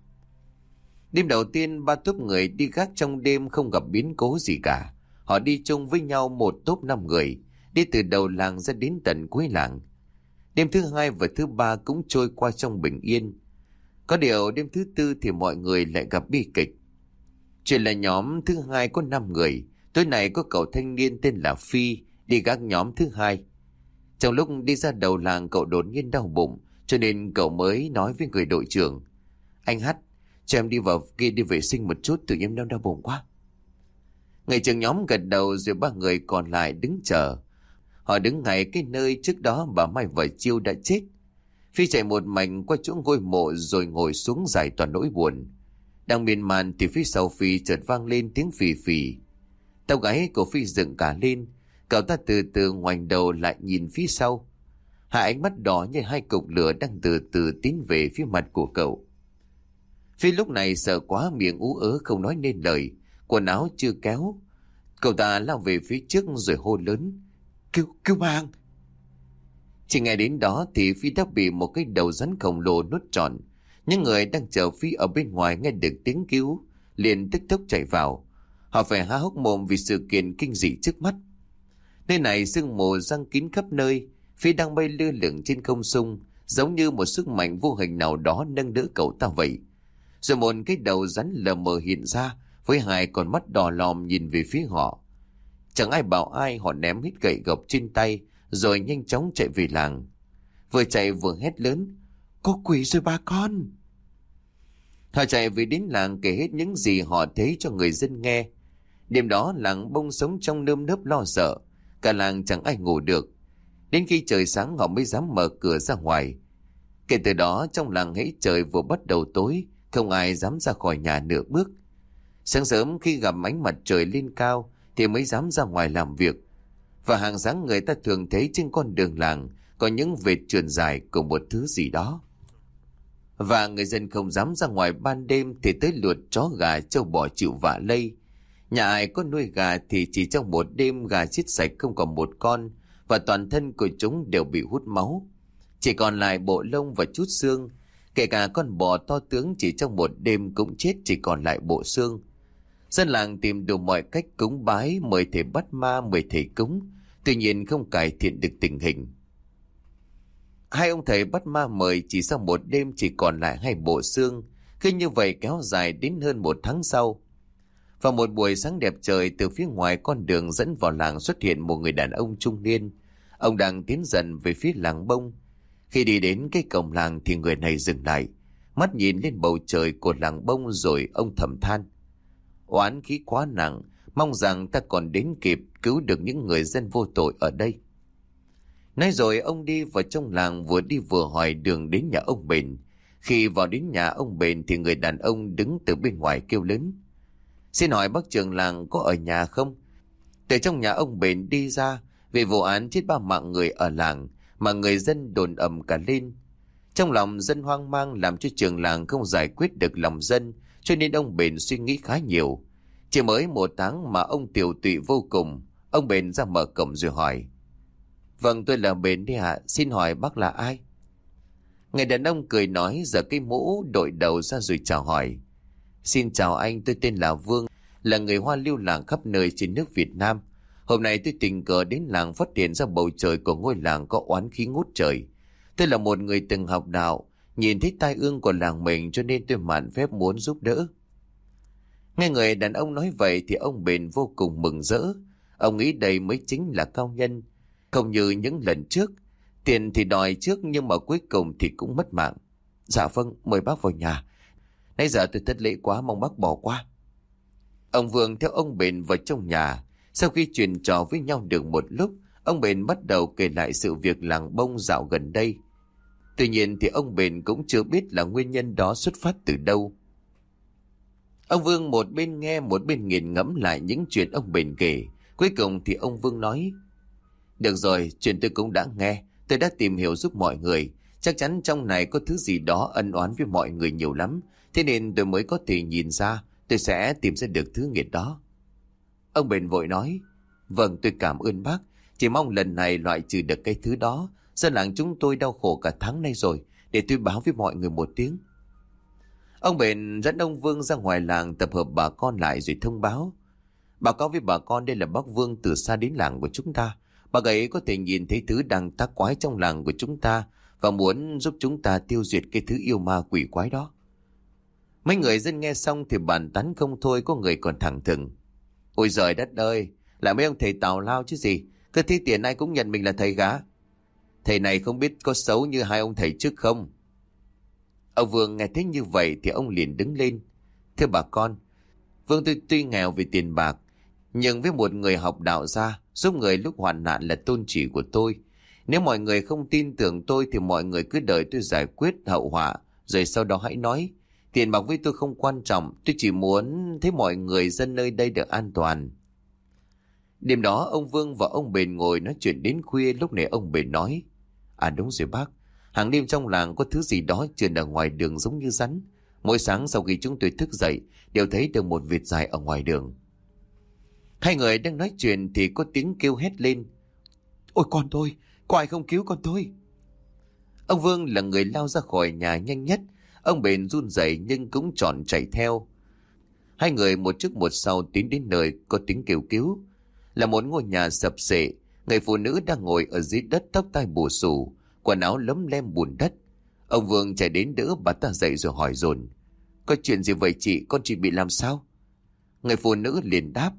S1: Đêm đầu tiên ba tốp người đi gác trong đêm không gặp biến cố gì cả. Họ đi chung với nhau một tốp năm người, đi từ đầu làng ra đến tận cuối làng. Đêm thứ hai và thứ ba cũng trôi qua trong bình yên. Có điều đêm thứ tư thì mọi người lại gặp bi kịch. Chuyện là nhóm thứ hai có 5 người, tối nay có cậu thanh niên tên là Phi đi gác nhóm thứ hai. Trong lúc đi ra đầu làng cậu đột nhiên đau bụng, cho nên cậu mới nói với người đội trưởng. Anh Hát, cho em đi vào kia đi vệ sinh một chút, tự nhiên đau đau bụng quá. Người trưởng nhóm gật đầu rồi ba người còn lại đứng chờ. Họ đứng ngay cái nơi trước đó bà Mai và Chiêu đã chết. Phi chạy một mảnh qua chỗ ngôi mộ rồi ngồi xuống giải toàn nỗi buồn. Đang miên man thì phía sau Phi chợt vang lên tiếng phì phì. Tao gái của Phi dựng cả lên. Cậu ta từ từ ngoảnh đầu lại nhìn phía sau. Hai ánh mắt đỏ như hai cục lửa đang từ từ tiến về phía mặt của cậu. Phi lúc này sợ quá miệng ú ớ không nói nên lời. Quần áo chưa kéo. Cậu ta lao về phía trước rồi hô lớn. Cứu, cứu mang, chỉ nghe đến đó thì Phi đã bị một cái đầu rắn khổng lồ nuốt trọn. Những người đang chờ Phi ở bên ngoài nghe được tiếng cứu, liền tức tốc chạy vào. Họ phải há hốc mồm vì sự kiện kinh dị trước mắt. Nơi này sương mù răng kín khắp nơi, Phi đang bay lơ lửng trên không sung, giống như một sức mạnh vô hình nào đó nâng đỡ cậu ta vậy. Rồi một cái đầu rắn lờ mờ hiện ra, với hai con mắt đỏ lòm nhìn về phía họ. Chẳng ai bảo ai họ ném hít gậy gộc trên tay, rồi nhanh chóng chạy về làng. Vừa chạy vừa hét lớn, có quỷ rồi ba con. Họ chạy về đến làng kể hết những gì họ thấy cho người dân nghe. Đêm đó làng bông sống trong nơm nớp lo sợ, cả làng chẳng ai ngủ được. Đến khi trời sáng họ mới dám mở cửa ra ngoài. Kể từ đó trong làng hãy trời vừa bắt đầu tối, không ai dám ra khỏi nhà nửa bước. Sáng sớm khi gặp ánh mặt trời lên cao thì mới dám ra ngoài làm việc và hàng dáng người ta thường thấy trên con đường làng có những vệt trườn dài của một thứ gì đó. Và người dân không dám ra ngoài ban đêm thì tới lượt chó gà châu bò chịu vạ lây. Nhà ai có nuôi gà thì chỉ trong một đêm gà chết sạch không còn một con và toàn thân của chúng đều bị hút máu. Chỉ còn lại bộ lông và chút xương, kể cả con bò to tướng chỉ trong một đêm cũng chết chỉ còn lại bộ xương. Dân làng tìm đủ mọi cách cúng bái mời thầy bắt ma mời thầy cúng Tuy nhiên không cải thiện được tình hình. Hai ông thầy bắt ma mời chỉ sau một đêm chỉ còn lại hai bộ xương, khi như vậy kéo dài đến hơn một tháng sau. Vào một buổi sáng đẹp trời từ phía ngoài con đường dẫn vào làng xuất hiện một người đàn ông trung niên. Ông đang tiến dần về phía làng bông. Khi đi đến cái cổng làng thì người này dừng lại, mắt nhìn lên bầu trời của làng bông rồi ông thầm than. Oán khí quá nặng, Mong rằng ta còn đến kịp cứu được những người dân vô tội ở đây. Nói rồi ông đi vào trong làng vừa đi vừa hỏi đường đến nhà ông Bền. Khi vào đến nhà ông Bền thì người đàn ông đứng từ bên ngoài kêu lớn. Xin hỏi bác trưởng làng có ở nhà không? Từ trong nhà ông Bền đi ra vì vụ án chết ba mạng người ở làng mà người dân đồn ầm cả lên. Trong lòng dân hoang mang làm cho trường làng không giải quyết được lòng dân cho nên ông Bền suy nghĩ khá nhiều. Chỉ mới một tháng mà ông tiểu tụy vô cùng, ông bền ra mở cổng rồi hỏi. Vâng tôi là bền đi ạ, xin hỏi bác là ai? Người đàn ông cười nói giờ cái mũ đội đầu ra rồi chào hỏi. Xin chào anh, tôi tên là Vương, là người hoa lưu làng khắp nơi trên nước Việt Nam. Hôm nay tôi tình cờ đến làng phát hiện ra bầu trời của ngôi làng có oán khí ngút trời. Tôi là một người từng học đạo, nhìn thấy tai ương của làng mình cho nên tôi mạn phép muốn giúp đỡ. Nghe người đàn ông nói vậy thì ông bền vô cùng mừng rỡ. Ông nghĩ đây mới chính là cao nhân. Không như những lần trước, tiền thì đòi trước nhưng mà cuối cùng thì cũng mất mạng. Dạ vâng, mời bác vào nhà. Nãy giờ tôi thất lễ quá mong bác bỏ qua. Ông Vương theo ông Bền vào trong nhà. Sau khi chuyện trò với nhau được một lúc, ông Bền bắt đầu kể lại sự việc làng bông dạo gần đây. Tuy nhiên thì ông Bền cũng chưa biết là nguyên nhân đó xuất phát từ đâu. Ông Vương một bên nghe một bên nghiền ngẫm lại những chuyện ông Bền kể. Cuối cùng thì ông Vương nói, được rồi, chuyện tôi cũng đã nghe, tôi đã tìm hiểu giúp mọi người. Chắc chắn trong này có thứ gì đó ân oán với mọi người nhiều lắm, thế nên tôi mới có thể nhìn ra tôi sẽ tìm ra được thứ nghiệt đó. Ông Bền vội nói, Vâng tôi cảm ơn bác, chỉ mong lần này loại trừ được cái thứ đó. Dân làng chúng tôi đau khổ cả tháng nay rồi, để tôi báo với mọi người một tiếng. Ông Bền dẫn ông Vương ra ngoài làng tập hợp bà con lại rồi thông báo. Báo cáo với bà con đây là bác Vương từ xa đến làng của chúng ta. Bà ấy có thể nhìn thấy thứ đang tác quái trong làng của chúng ta và muốn giúp chúng ta tiêu diệt cái thứ yêu ma quỷ quái đó. Mấy người dân nghe xong thì bàn tán không thôi có người còn thẳng thừng. Ôi giời đất ơi, là mấy ông thầy tào lao chứ gì, cứ thi tiền ai cũng nhận mình là thầy gá. Thầy này không biết có xấu như hai ông thầy trước không? Ông Vương nghe thấy như vậy thì ông liền đứng lên. Thưa bà con, Vương tôi tuy nghèo về tiền bạc, nhưng với một người học đạo ra giúp người lúc hoạn nạn là tôn chỉ của tôi. Nếu mọi người không tin tưởng tôi thì mọi người cứ đợi tôi giải quyết hậu họa, rồi sau đó hãy nói. Tiền bạc với tôi không quan trọng, tôi chỉ muốn thấy mọi người dân nơi đây được an toàn. Đêm đó ông Vương và ông Bền ngồi nói chuyện đến khuya lúc này ông Bền nói. À đúng rồi bác, hàng đêm trong làng có thứ gì đó truyền ở ngoài đường giống như rắn. Mỗi sáng sau khi chúng tôi thức dậy đều thấy được một vịt dài ở ngoài đường. Hai người đang nói chuyện thì có tiếng kêu hét lên. Ôi con tôi, có ai không cứu con tôi? Ông Vương là người lao ra khỏi nhà nhanh nhất. Ông bền run rẩy nhưng cũng tròn chạy theo. Hai người một trước một sau tiến đến nơi có tiếng kêu cứu. Là một ngôi nhà sập sệ, người phụ nữ đang ngồi ở dưới đất tóc tai bù xù, quần áo lấm lem bùn đất. Ông Vương chạy đến đỡ bà ta dậy rồi hỏi dồn Có chuyện gì vậy chị, con chị bị làm sao? Người phụ nữ liền đáp.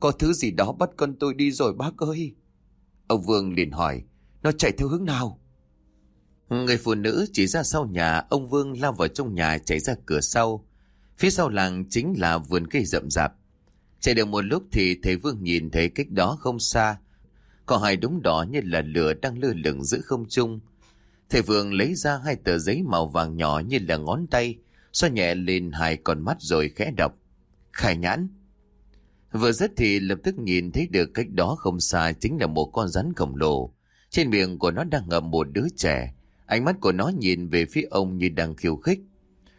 S1: Có thứ gì đó bắt con tôi đi rồi bác ơi. Ông Vương liền hỏi, nó chạy theo hướng nào? Người phụ nữ chỉ ra sau nhà, ông Vương lao vào trong nhà chạy ra cửa sau. Phía sau làng chính là vườn cây rậm rạp. Chạy được một lúc thì thấy Vương nhìn thấy cách đó không xa. Có hai đống đỏ như là lửa đang lơ lửng giữa không trung. Thầy Vương lấy ra hai tờ giấy màu vàng nhỏ như là ngón tay, xoa nhẹ lên hai con mắt rồi khẽ đọc. Khai nhãn. Vừa dứt thì lập tức nhìn thấy được cách đó không xa chính là một con rắn khổng lồ. Trên miệng của nó đang ngậm một đứa trẻ. Ánh mắt của nó nhìn về phía ông như đang khiêu khích.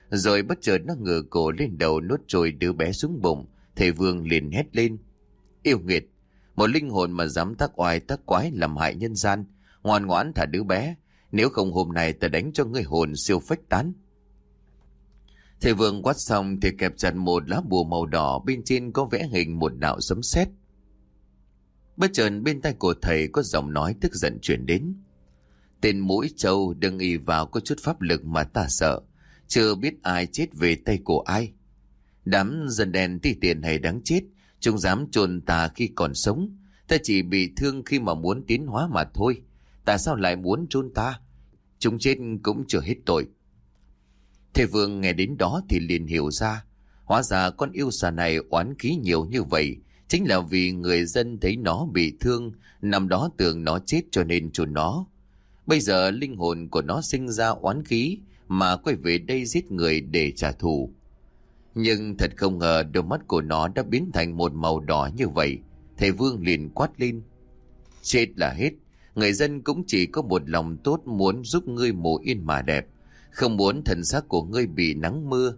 S1: Rồi bất chợt nó ngửa cổ lên đầu nuốt trôi đứa bé xuống bụng. Thầy Vương liền hét lên. Yêu nghiệt, một linh hồn mà dám tác oai tác quái làm hại nhân gian. Ngoan ngoãn thả đứa bé. Nếu không hôm nay ta đánh cho người hồn siêu phách tán. Thầy Vương quát xong thì kẹp chặt một lá bùa màu đỏ, bên trên có vẽ hình một đạo sấm sét. Bất chợt bên tay của thầy có giọng nói tức giận chuyển đến. Tên mũi trâu đừng ý vào có chút pháp lực mà ta sợ. Chưa biết ai chết về tay của ai. Đám dân đen ti tiền hay đáng chết. Chúng dám trồn ta khi còn sống. Ta chỉ bị thương khi mà muốn tiến hóa mà thôi. Tại sao lại muốn trôn ta? Chúng chết cũng chưa hết tội. Thầy Vương nghe đến đó thì liền hiểu ra. Hóa ra con yêu xà này oán khí nhiều như vậy. Chính là vì người dân thấy nó bị thương, nằm đó tưởng nó chết cho nên chôn nó. Bây giờ linh hồn của nó sinh ra oán khí mà quay về đây giết người để trả thù. Nhưng thật không ngờ đôi mắt của nó đã biến thành một màu đỏ như vậy. Thầy Vương liền quát lên. Chết là hết. Người dân cũng chỉ có một lòng tốt muốn giúp ngươi mồ yên mà đẹp. Không muốn thần xác của ngươi bị nắng mưa.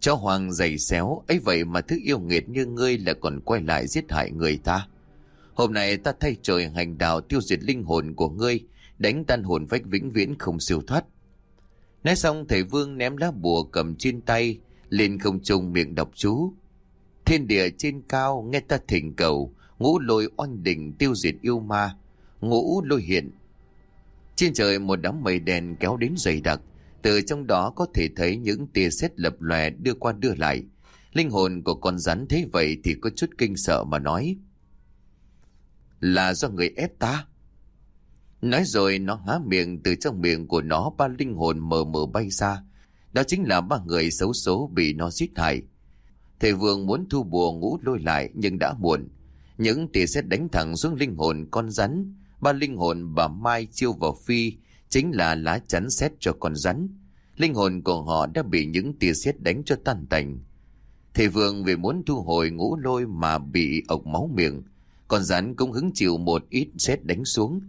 S1: Cho hoàng giày xéo, ấy vậy mà thứ yêu nghiệt như ngươi là còn quay lại giết hại người ta. Hôm nay ta thay trời hành đạo tiêu diệt linh hồn của ngươi, đánh tan hồn phách vĩnh viễn không siêu thoát. Nói xong thầy Vương ném lá bùa cầm trên tay, lên không trung miệng đọc chú. Thiên địa trên cao nghe ta thỉnh cầu, ngũ lôi oanh đỉnh tiêu diệt yêu ma, ngũ lôi hiện. Trên trời một đám mây đèn kéo đến dày đặc, từ trong đó có thể thấy những tia sét lập lòe đưa qua đưa lại. Linh hồn của con rắn thấy vậy thì có chút kinh sợ mà nói. Là do người ép ta. Nói rồi nó há miệng, từ trong miệng của nó ba linh hồn mờ mờ bay ra. Đó chính là ba người xấu số bị nó giết hại. Thầy vương muốn thu bùa ngũ lôi lại, nhưng đã muộn. Những tia sét đánh thẳng xuống linh hồn con rắn. Ba linh hồn bà Mai chiêu vào phi chính là lá chắn xét cho con rắn. Linh hồn của họ đã bị những tia sét đánh cho tan tành. Thầy vương vì muốn thu hồi ngũ lôi mà bị ộc máu miệng. Con rắn cũng hứng chịu một ít sét đánh xuống.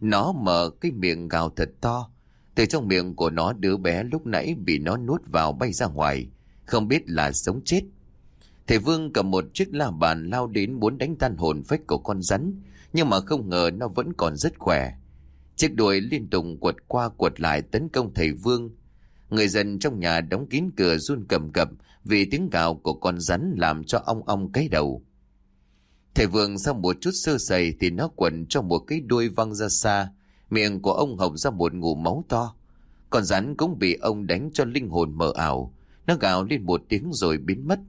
S1: Nó mở cái miệng gào thật to. Từ trong miệng của nó đứa bé lúc nãy bị nó nuốt vào bay ra ngoài. Không biết là sống chết. Thầy Vương cầm một chiếc la bàn lao đến muốn đánh tan hồn phách của con rắn. Nhưng mà không ngờ nó vẫn còn rất khỏe. Chiếc đuôi liên tục quật qua quật lại tấn công thầy Vương. Người dân trong nhà đóng kín cửa run cầm cập vì tiếng gào của con rắn làm cho ong ong cái đầu. Thầy Vương sau một chút sơ sẩy thì nó quẩn cho một cái đuôi văng ra xa. Miệng của ông hộc ra một ngủ máu to. Con rắn cũng bị ông đánh cho linh hồn mờ ảo. Nó gào lên một tiếng rồi biến mất.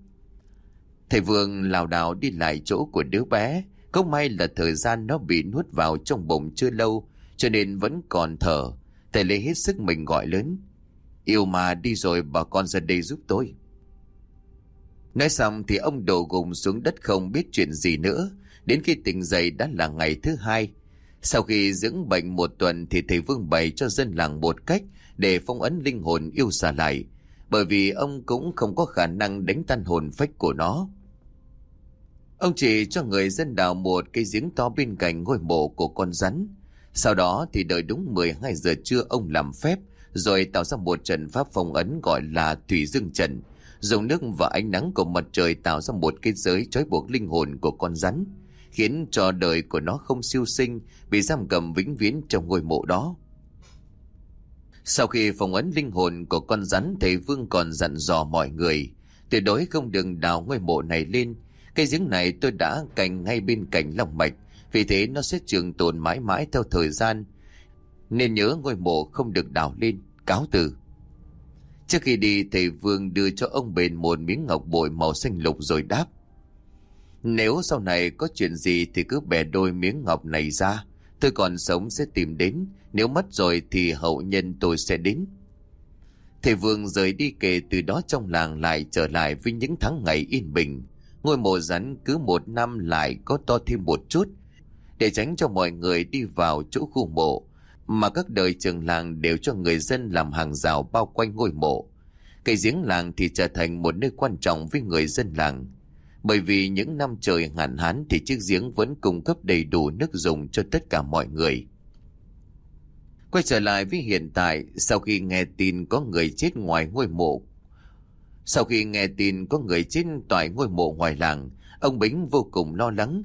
S1: Thầy Vương lảo đảo đi lại chỗ của đứa bé. Không may là thời gian nó bị nuốt vào trong bụng chưa lâu cho nên vẫn còn thở. Thầy lấy hết sức mình gọi lớn. Yêu mà đi rồi bà con ra đây giúp tôi. Nói xong thì ông đổ gùng xuống đất không biết chuyện gì nữa. Đến khi tỉnh dậy đã là ngày thứ hai. Sau khi dưỡng bệnh một tuần thì thầy Vương bày cho dân làng một cách để phong ấn linh hồn yêu xà lại. Bởi vì ông cũng không có khả năng đánh tan hồn phách của nó. Ông chỉ cho người dân đào một cây giếng to bên cạnh ngôi mộ của con rắn. Sau đó thì đợi đúng 12 giờ trưa ông làm phép rồi tạo ra một trận pháp phong ấn gọi là Thủy Dương Trần dùng nước và ánh nắng của mặt trời tạo ra một cái giới trói buộc linh hồn của con rắn, khiến cho đời của nó không siêu sinh, bị giam cầm vĩnh viễn trong ngôi mộ đó. Sau khi phong ấn linh hồn của con rắn, thầy Vương còn dặn dò mọi người, tuyệt đối không đừng đào ngôi mộ này lên. Cây giếng này tôi đã cành ngay bên cạnh lòng mạch, vì thế nó sẽ trường tồn mãi mãi theo thời gian. Nên nhớ ngôi mộ không được đào lên, cáo từ. Trước khi đi thầy Vương đưa cho ông bền một miếng ngọc bội màu xanh lục rồi đáp. Nếu sau này có chuyện gì thì cứ bẻ đôi miếng ngọc này ra. Tôi còn sống sẽ tìm đến. Nếu mất rồi thì hậu nhân tôi sẽ đến. Thầy Vương rời đi kể từ đó trong làng lại trở lại với những tháng ngày yên bình. Ngôi mộ rắn cứ một năm lại có to thêm một chút. Để tránh cho mọi người đi vào chỗ khu mộ mà các đời trường làng đều cho người dân làm hàng rào bao quanh ngôi mộ. Cây giếng làng thì trở thành một nơi quan trọng với người dân làng. Bởi vì những năm trời hạn hán thì chiếc giếng vẫn cung cấp đầy đủ nước dùng cho tất cả mọi người. Quay trở lại với hiện tại, sau khi nghe tin có người chết ngoài ngôi mộ. Sau khi nghe tin có người chết tại ngôi mộ ngoài làng, ông Bính vô cùng lo lắng.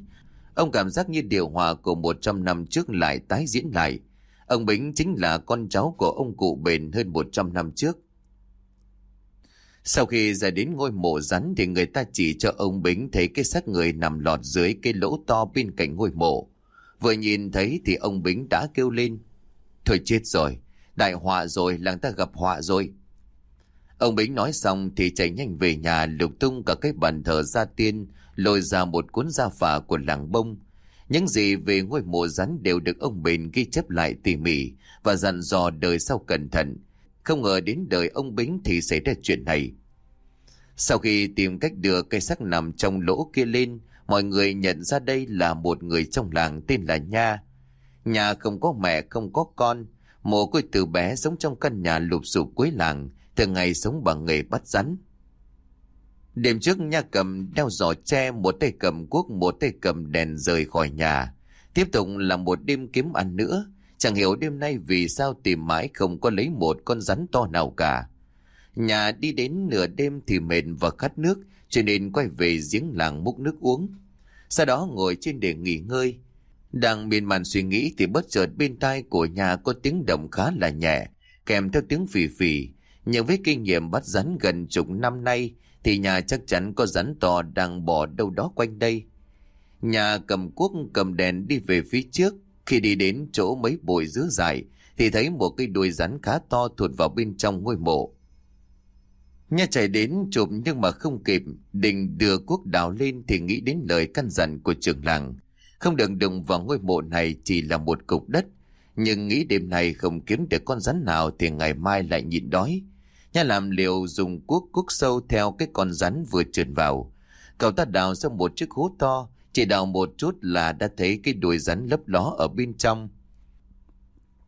S1: Ông cảm giác như điều hòa của 100 năm trước lại tái diễn lại, Ông Bính chính là con cháu của ông cụ bền hơn 100 năm trước. Sau khi ra đến ngôi mộ rắn thì người ta chỉ cho ông Bính thấy cái xác người nằm lọt dưới cái lỗ to bên cạnh ngôi mộ. Vừa nhìn thấy thì ông Bính đã kêu lên. Thôi chết rồi, đại họa rồi, làng ta gặp họa rồi. Ông Bính nói xong thì chạy nhanh về nhà lục tung cả cái bàn thờ gia tiên, lôi ra một cuốn gia phả của làng bông, những gì về ngôi mộ rắn đều được ông Bền ghi chép lại tỉ mỉ và dặn dò đời sau cẩn thận. Không ngờ đến đời ông Bính thì xảy ra chuyện này. Sau khi tìm cách đưa cây xác nằm trong lỗ kia lên, mọi người nhận ra đây là một người trong làng tên là Nha. Nhà không có mẹ, không có con. Mồ côi từ bé sống trong căn nhà lụp sụp cuối làng, thường ngày sống bằng nghề bắt rắn. Đêm trước nha cầm đeo giỏ tre, một tay cầm cuốc, một tay cầm đèn rời khỏi nhà. Tiếp tục là một đêm kiếm ăn nữa. Chẳng hiểu đêm nay vì sao tìm mãi không có lấy một con rắn to nào cả. Nhà đi đến nửa đêm thì mệt và khát nước, cho nên quay về giếng làng múc nước uống. Sau đó ngồi trên để nghỉ ngơi. Đang miên man suy nghĩ thì bất chợt bên tai của nhà có tiếng động khá là nhẹ, kèm theo tiếng phì phì. Nhưng với kinh nghiệm bắt rắn gần chục năm nay thì nhà chắc chắn có rắn to đang bò đâu đó quanh đây. Nhà cầm cuốc cầm đèn đi về phía trước. Khi đi đến chỗ mấy bụi dứa dài thì thấy một cây đuôi rắn khá to thụt vào bên trong ngôi mộ. Nha chạy đến chụp nhưng mà không kịp, định đưa cuốc đào lên thì nghĩ đến lời căn dặn của trưởng làng. Không được đụng vào ngôi mộ này chỉ là một cục đất, nhưng nghĩ đêm nay không kiếm được con rắn nào thì ngày mai lại nhịn đói. Nha làm liều dùng cuốc cuốc sâu theo cái con rắn vừa trườn vào. Cậu ta đào ra một chiếc hố to, chỉ đào một chút là đã thấy cái đuôi rắn lấp ló ở bên trong.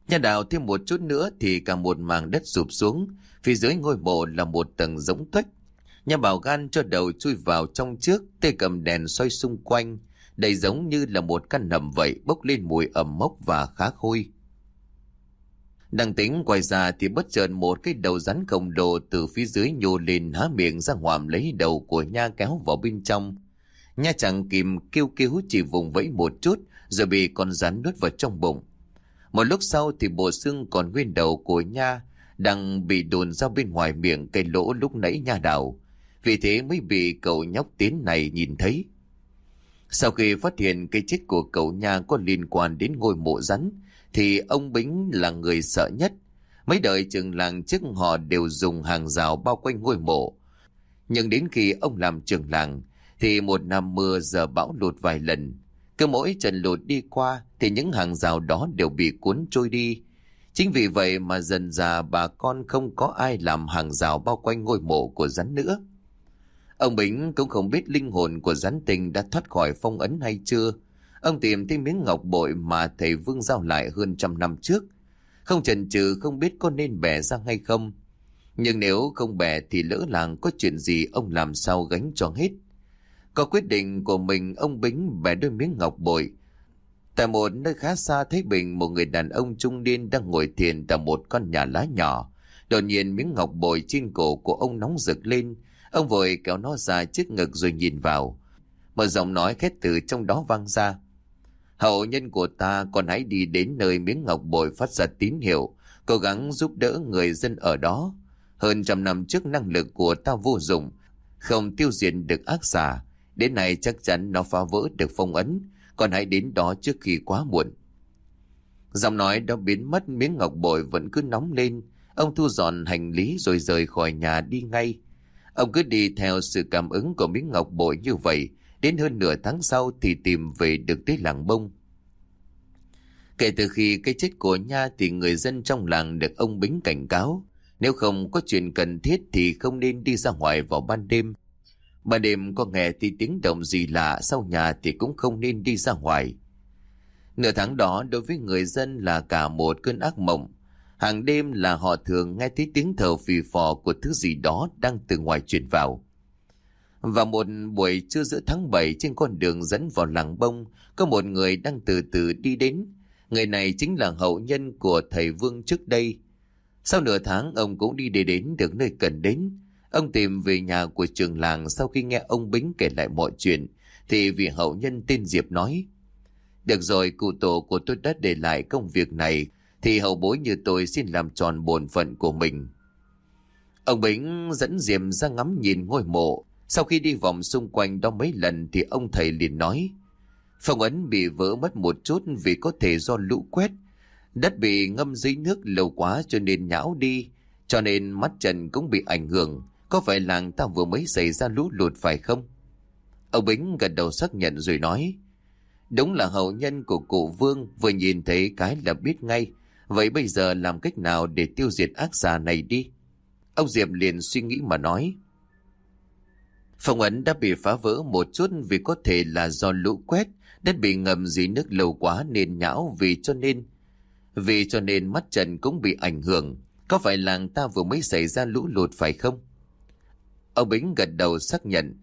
S1: Nhà đào thêm một chút nữa thì cả một mảng đất sụp xuống, phía dưới ngôi mộ là một tầng giống tuếch. Nhà bảo gan cho đầu chui vào trong trước, tay cầm đèn xoay xung quanh, đầy giống như là một căn nầm vậy bốc lên mùi ẩm mốc và khá khôi. Đang tính quay ra thì bất chợt một cái đầu rắn khổng lồ từ phía dưới nhô lên há miệng ra ngoạm lấy đầu của nha kéo vào bên trong. Nha chẳng kìm kêu kêu chỉ vùng vẫy một chút rồi bị con rắn nuốt vào trong bụng. Một lúc sau thì bộ xương còn nguyên đầu của nha đang bị đồn ra bên ngoài miệng cây lỗ lúc nãy nha đào. Vì thế mới bị cậu nhóc tiến này nhìn thấy. Sau khi phát hiện cái chết của cậu nha có liên quan đến ngôi mộ rắn, thì ông Bính là người sợ nhất. Mấy đời trường làng trước họ đều dùng hàng rào bao quanh ngôi mộ. Nhưng đến khi ông làm trường làng, thì một năm mưa giờ bão lụt vài lần. Cứ mỗi trận lụt đi qua thì những hàng rào đó đều bị cuốn trôi đi. Chính vì vậy mà dần già bà con không có ai làm hàng rào bao quanh ngôi mộ của rắn nữa. Ông Bính cũng không biết linh hồn của rắn tình đã thoát khỏi phong ấn hay chưa. Ông tìm thấy miếng ngọc bội mà thầy Vương giao lại hơn trăm năm trước. Không chần chừ, không biết có nên bẻ ra hay không. Nhưng nếu không bẻ thì lỡ làng có chuyện gì, ông làm sao gánh cho hết. Có quyết định của mình, ông Bính bẻ đôi miếng ngọc bội. Tại một nơi khá xa thấy Bình, một người đàn ông trung niên đang ngồi thiền tại một con nhà lá nhỏ. Đột nhiên miếng ngọc bội trên cổ của ông nóng rực lên. Ông vội kéo nó ra trước ngực rồi nhìn vào. Một giọng nói khét từ trong đó vang ra. Hậu nhân của ta còn hãy đi đến nơi miếng ngọc bội phát ra tín hiệu, cố gắng giúp đỡ người dân ở đó. Hơn trăm năm trước năng lực của ta vô dụng, không tiêu diệt được ác giả. Đến nay chắc chắn nó phá vỡ được phong ấn, còn hãy đến đó trước khi quá muộn. Giọng nói đã biến mất miếng ngọc bội vẫn cứ nóng lên. Ông thu dọn hành lý rồi rời khỏi nhà đi ngay. Ông cứ đi theo sự cảm ứng của miếng ngọc bội như vậy Đến hơn nửa tháng sau thì tìm về được tới làng bông. Kể từ khi cái chết của Nha thì người dân trong làng được ông Bính cảnh cáo. Nếu không có chuyện cần thiết thì không nên đi ra ngoài vào ban đêm. Ban đêm có nghe thì tiếng động gì lạ, sau nhà thì cũng không nên đi ra ngoài. Nửa tháng đó, đối với người dân là cả một cơn ác mộng. Hàng đêm là họ thường nghe thấy tiếng thở phì phò của thứ gì đó đang từ ngoài truyền vào. Và một buổi trưa giữa tháng 7 trên con đường dẫn vào làng bông, có một người đang từ từ đi đến. Người này chính là hậu nhân của thầy Vương trước đây. Sau nửa tháng ông cũng đi để đến được nơi cần đến. Ông tìm về nhà của trường làng sau khi nghe ông Bính kể lại mọi chuyện, thì vị hậu nhân tên Diệp nói. Được rồi, cụ tổ của tôi đã để lại công việc này, thì hậu bối như tôi xin làm tròn bổn phận của mình. Ông Bính dẫn Diệp ra ngắm nhìn ngôi mộ, sau khi đi vòng xung quanh đó mấy lần thì ông thầy liền nói Phong ấn bị vỡ mất một chút vì có thể do lũ quét. Đất bị ngâm dưới nước lâu quá cho nên nhão đi, cho nên mắt trần cũng bị ảnh hưởng. Có phải làng ta vừa mới xảy ra lũ lụt phải không? Ông Bính gật đầu xác nhận rồi nói Đúng là hậu nhân của cụ Vương vừa nhìn thấy cái là biết ngay. Vậy bây giờ làm cách nào để tiêu diệt ác giả này đi? Ông Diệp liền suy nghĩ mà nói Phong ấn đã bị phá vỡ một chút vì có thể là do lũ quét, đất bị ngầm dưới nước lâu quá nên nhão vì cho nên. Vì cho nên mắt trần cũng bị ảnh hưởng. Có phải làng ta vừa mới xảy ra lũ lụt phải không? Ông Bính gật đầu xác nhận.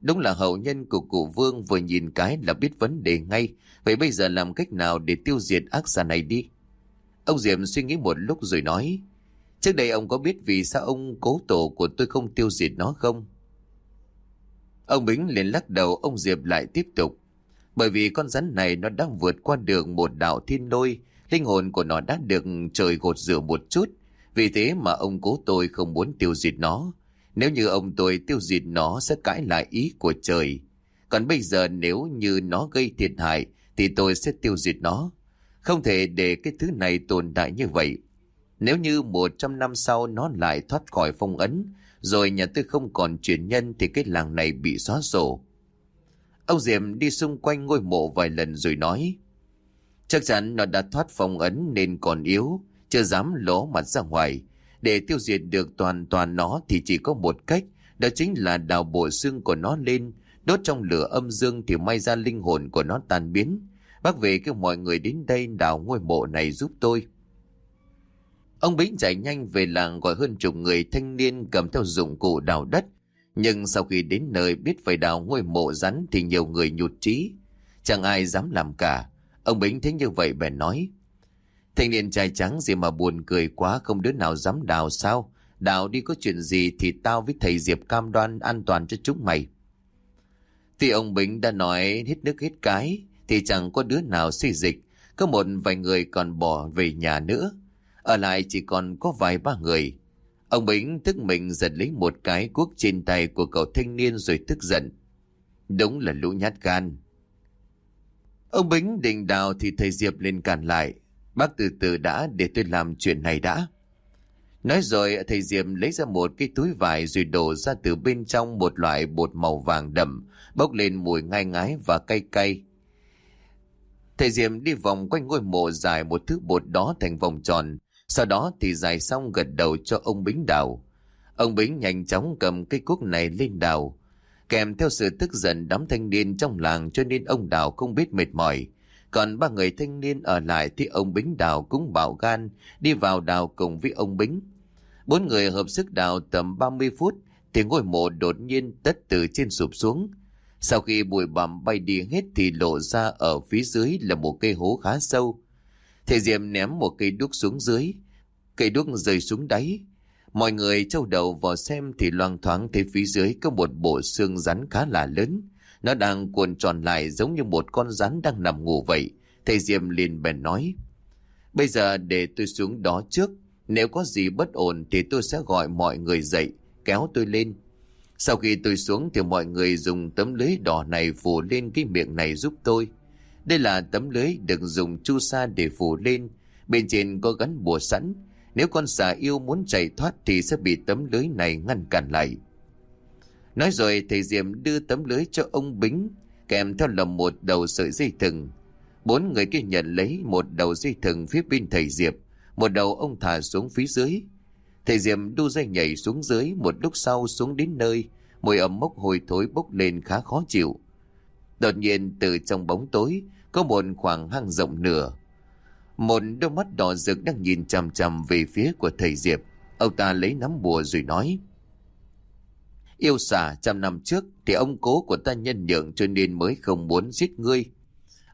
S1: Đúng là hậu nhân của cụ Vương vừa nhìn cái là biết vấn đề ngay. Vậy bây giờ làm cách nào để tiêu diệt ác giả này đi? Ông Diệm suy nghĩ một lúc rồi nói. Trước đây ông có biết vì sao ông cố tổ của tôi không tiêu diệt nó không? Ông Bính liền lắc đầu ông Diệp lại tiếp tục. Bởi vì con rắn này nó đang vượt qua được một đạo thiên lôi, linh hồn của nó đã được trời gột rửa một chút. Vì thế mà ông cố tôi không muốn tiêu diệt nó. Nếu như ông tôi tiêu diệt nó sẽ cãi lại ý của trời. Còn bây giờ nếu như nó gây thiệt hại thì tôi sẽ tiêu diệt nó. Không thể để cái thứ này tồn tại như vậy. Nếu như một trăm năm sau nó lại thoát khỏi phong ấn, rồi nhà tôi không còn chuyển nhân thì cái làng này bị xóa sổ. Ông Diệm đi xung quanh ngôi mộ vài lần rồi nói, chắc chắn nó đã thoát phong ấn nên còn yếu, chưa dám ló mặt ra ngoài. Để tiêu diệt được toàn toàn nó thì chỉ có một cách, đó chính là đào bộ xương của nó lên, đốt trong lửa âm dương thì may ra linh hồn của nó tan biến. Bác về kêu mọi người đến đây đào ngôi mộ này giúp tôi. Ông Bính chạy nhanh về làng gọi hơn chục người thanh niên cầm theo dụng cụ đào đất. Nhưng sau khi đến nơi biết phải đào ngôi mộ rắn thì nhiều người nhụt trí Chẳng ai dám làm cả. Ông Bính thấy như vậy bèn nói. Thanh niên trai trắng gì mà buồn cười quá, không đứa nào dám đào sao. Đào đi có chuyện gì thì tao với thầy Diệp cam đoan an toàn cho chúng mày. Thì ông Bính đã nói hết nước hết cái thì chẳng có đứa nào suy dịch. Có một vài người còn bỏ về nhà nữa. Ở lại chỉ còn có vài ba người. Ông Bính tức mình giật lấy một cái cuốc trên tay của cậu thanh niên rồi tức giận. Đúng là lũ nhát gan. Ông Bính định đào thì thầy Diệp lên cản lại. Bác từ từ đã để tôi làm chuyện này đã. Nói rồi thầy Diệp lấy ra một cái túi vải rồi đổ ra từ bên trong một loại bột màu vàng đậm, bốc lên mùi ngai ngái và cay cay. Thầy Diệp đi vòng quanh ngôi mộ dài một thứ bột đó thành vòng tròn, sau đó thì dài xong gật đầu cho ông Bính đào. Ông Bính nhanh chóng cầm cây cuốc này lên đào. Kèm theo sự tức giận, đám thanh niên trong làng cho nên ông đào không biết mệt mỏi. Còn ba người thanh niên ở lại thì ông Bính đào cũng bảo gan, đi vào đào cùng với ông Bính. Bốn người hợp sức đào tầm 30 phút thì ngôi mộ đột nhiên tất từ trên sụp xuống. Sau khi bụi bặm bay đi hết thì lộ ra ở phía dưới là một cây hố khá sâu. Thầy Diệm ném một cây đuốc xuống dưới. Cây đuốc rơi xuống đáy. Mọi người trâu đầu vào xem thì loang thoáng thấy phía dưới có một bộ xương rắn khá là lớn. Nó đang cuộn tròn lại giống như một con rắn đang nằm ngủ vậy. Thầy Diệm liền bèn nói. Bây giờ để tôi xuống đó trước. Nếu có gì bất ổn thì tôi sẽ gọi mọi người dậy, kéo tôi lên. Sau khi tôi xuống thì mọi người dùng tấm lưới đỏ này phủ lên cái miệng này giúp tôi. Đây là tấm lưới được dùng chu sa để phủ lên. Bên trên có gắn bùa sẵn. Nếu con xà yêu muốn chạy thoát thì sẽ bị tấm lưới này ngăn cản lại. Nói rồi thầy Diệm đưa tấm lưới cho ông Bính kèm theo là một đầu sợi dây thừng. Bốn người kia nhận lấy một đầu dây thừng phía bên thầy Diệp, một đầu ông thả xuống phía dưới. Thầy Diệp đu dây nhảy xuống dưới một lúc sau xuống đến nơi, mùi ẩm mốc hồi thối bốc lên khá khó chịu. Đột nhiên từ trong bóng tối có một khoảng hang rộng nửa. Một đôi mắt đỏ rực đang nhìn chằm chằm về phía của thầy Diệp. Ông ta lấy nắm bùa rồi nói. Yêu xà, trăm năm trước thì ông cố của ta nhân nhượng cho nên mới không muốn giết ngươi.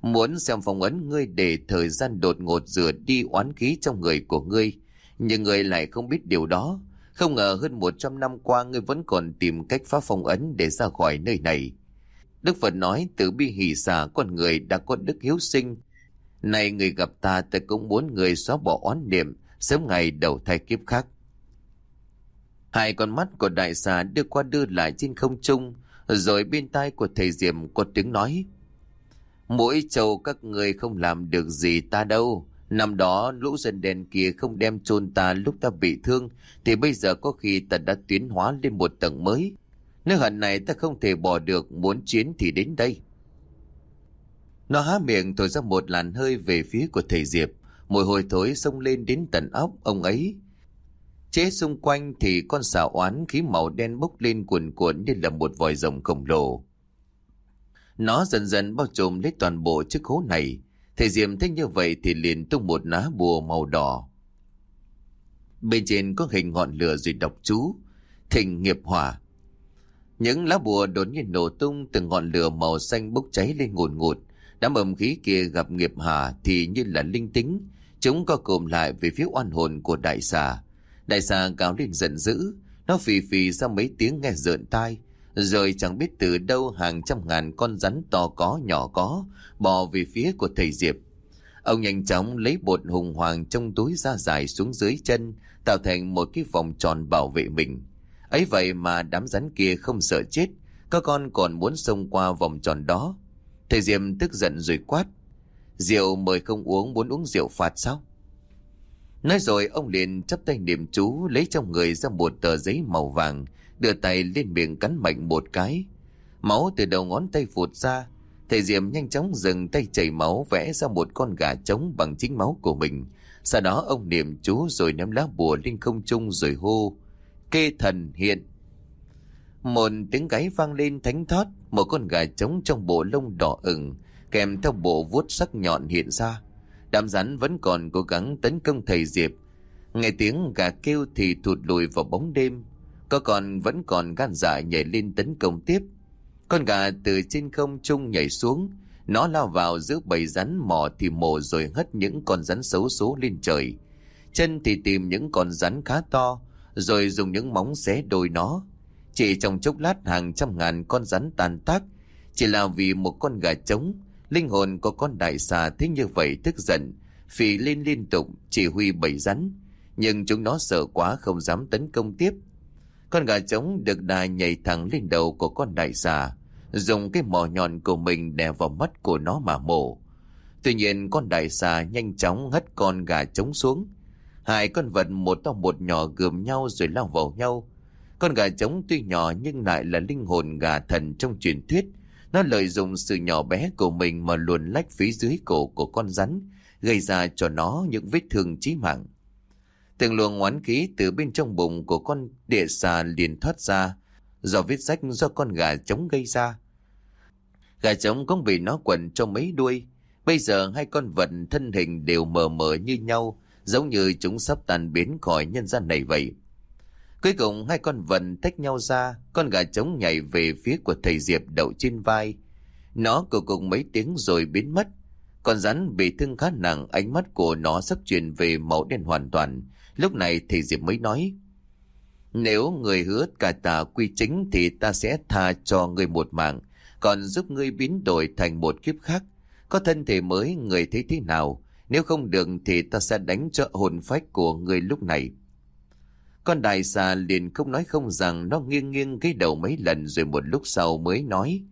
S1: Muốn xem phong ấn ngươi để thời gian đột ngột rửa đi oán khí trong người của ngươi. Nhưng ngươi lại không biết điều đó. Không ngờ hơn 100 năm qua ngươi vẫn còn tìm cách phá phong ấn để ra khỏi nơi này. Đức Phật nói, từ bi hỷ xả con người đã có đức hiếu sinh. Này người gặp ta ta cũng muốn người xóa bỏ oán niệm, sớm ngày đầu thai kiếp khác. Hai con mắt của đại xà đưa qua đưa lại trên không trung, rồi bên tai của thầy Diệm có tiếng nói Mỗi châu các người không làm được gì ta đâu. Năm đó, lũ dân đen kia không đem chôn ta lúc ta bị thương, thì bây giờ có khi ta đã tiến hóa lên một tầng mới. nước hận này ta không thể bỏ được, muốn chiến thì đến đây. Nó há miệng thổi ra một làn hơi về phía của thầy Diệp. Mùi hôi thối xông lên đến tận óc ông ấy. Chế xung quanh thì con xà oán khí màu đen bốc lên cuồn cuộn như là một vòi rồng khổng lồ. Nó dần dần bao trùm lấy toàn bộ chiếc hố này. Thầy Diệm thấy như vậy thì liền tung một ná bùa màu đỏ. Bên trên có hình ngọn lửa rồi đọc chú. Thịnh nghiệp hỏa. Những lá bùa đột nhiên nổ tung từng ngọn lửa màu xanh bốc cháy lên ngùn ngụt. Đám âm khí kia gặp nghiệp hà thì như là linh tính. Chúng co cồm lại về phía oan hồn của đại xà. Đại xà cáo lên giận dữ. Nó phì phì ra mấy tiếng nghe rợn tai. Rồi chẳng biết từ đâu hàng trăm ngàn con rắn to có nhỏ có bò về phía của thầy Diệp. Ông nhanh chóng lấy bột hùng hoàng trong túi ra dài xuống dưới chân, tạo thành một cái vòng tròn bảo vệ mình. ấy vậy mà đám rắn kia không sợ chết, các con còn muốn xông qua vòng tròn đó. Thầy Diệm tức giận rồi quát. Rượu mời không uống, muốn uống rượu phạt sao? Nói rồi ông liền chắp tay niệm chú lấy trong người ra một tờ giấy màu vàng, đưa tay lên miệng cắn mạnh một cái. Máu từ đầu ngón tay phụt ra, thầy Diệm nhanh chóng dừng tay chảy máu vẽ ra một con gà trống bằng chính máu của mình. Sau đó ông niệm chú rồi ném lá bùa lên không trung rồi hô. Kê thần hiện. Một tiếng gáy vang lên thánh thót, một con gà trống trong bộ lông đỏ ửng, kèm theo bộ vuốt sắc nhọn hiện ra. Đám rắn vẫn còn cố gắng tấn công thầy Diệp. Nghe tiếng gà kêu thì thụt lùi vào bóng đêm. Có còn vẫn còn gan dạ nhảy lên tấn công tiếp. Con gà từ trên không trung nhảy xuống. Nó lao vào giữa bầy rắn mò thì mổ rồi hất những con rắn xấu số lên trời. Chân thì tìm những con rắn khá to, rồi dùng những móng xé đôi nó. Chỉ trong chốc lát hàng trăm ngàn con rắn tàn tác, chỉ là vì một con gà trống, linh hồn của con đại xà thế như vậy tức giận, phì lên liên tục chỉ huy bầy rắn. Nhưng chúng nó sợ quá không dám tấn công tiếp. Con gà trống được đà nhảy thẳng lên đầu của con đại xà, dùng cái mỏ nhọn của mình đè vào mắt của nó mà mổ. Tuy nhiên con đại xà nhanh chóng hất con gà trống xuống. Hai con vật một to một nhỏ gườm nhau rồi lao vào nhau. Con gà trống tuy nhỏ nhưng lại là linh hồn gà thần trong truyền thuyết. Nó lợi dụng sự nhỏ bé của mình mà luồn lách phía dưới cổ của con rắn, gây ra cho nó những vết thương chí mạng. Từng luồng oán khí từ bên trong bụng của con địa xà liền thoát ra, do vết rách do con gà trống gây ra. Gà trống cũng bị nó quẩn trong mấy đuôi. Bây giờ hai con vật thân hình đều mờ mờ như nhau, giống như chúng sắp tan biến khỏi nhân gian này vậy. Cuối cùng hai con vần tách nhau ra, con gà trống nhảy về phía của thầy Diệp đậu trên vai. Nó cử cùng mấy tiếng rồi biến mất. Con rắn bị thương khá nặng, ánh mắt của nó sắp chuyển về màu đen hoàn toàn. Lúc này thầy Diệp mới nói, Nếu người hứa cả tà quy chính thì ta sẽ tha cho người một mạng, còn giúp ngươi biến đổi thành một kiếp khác. Có thân thể mới người thấy thế nào, nếu không được thì ta sẽ đánh cho hồn phách của người lúc này. Con đại xà liền không nói không rằng nó nghiêng nghiêng cái đầu mấy lần rồi một lúc sau mới nói.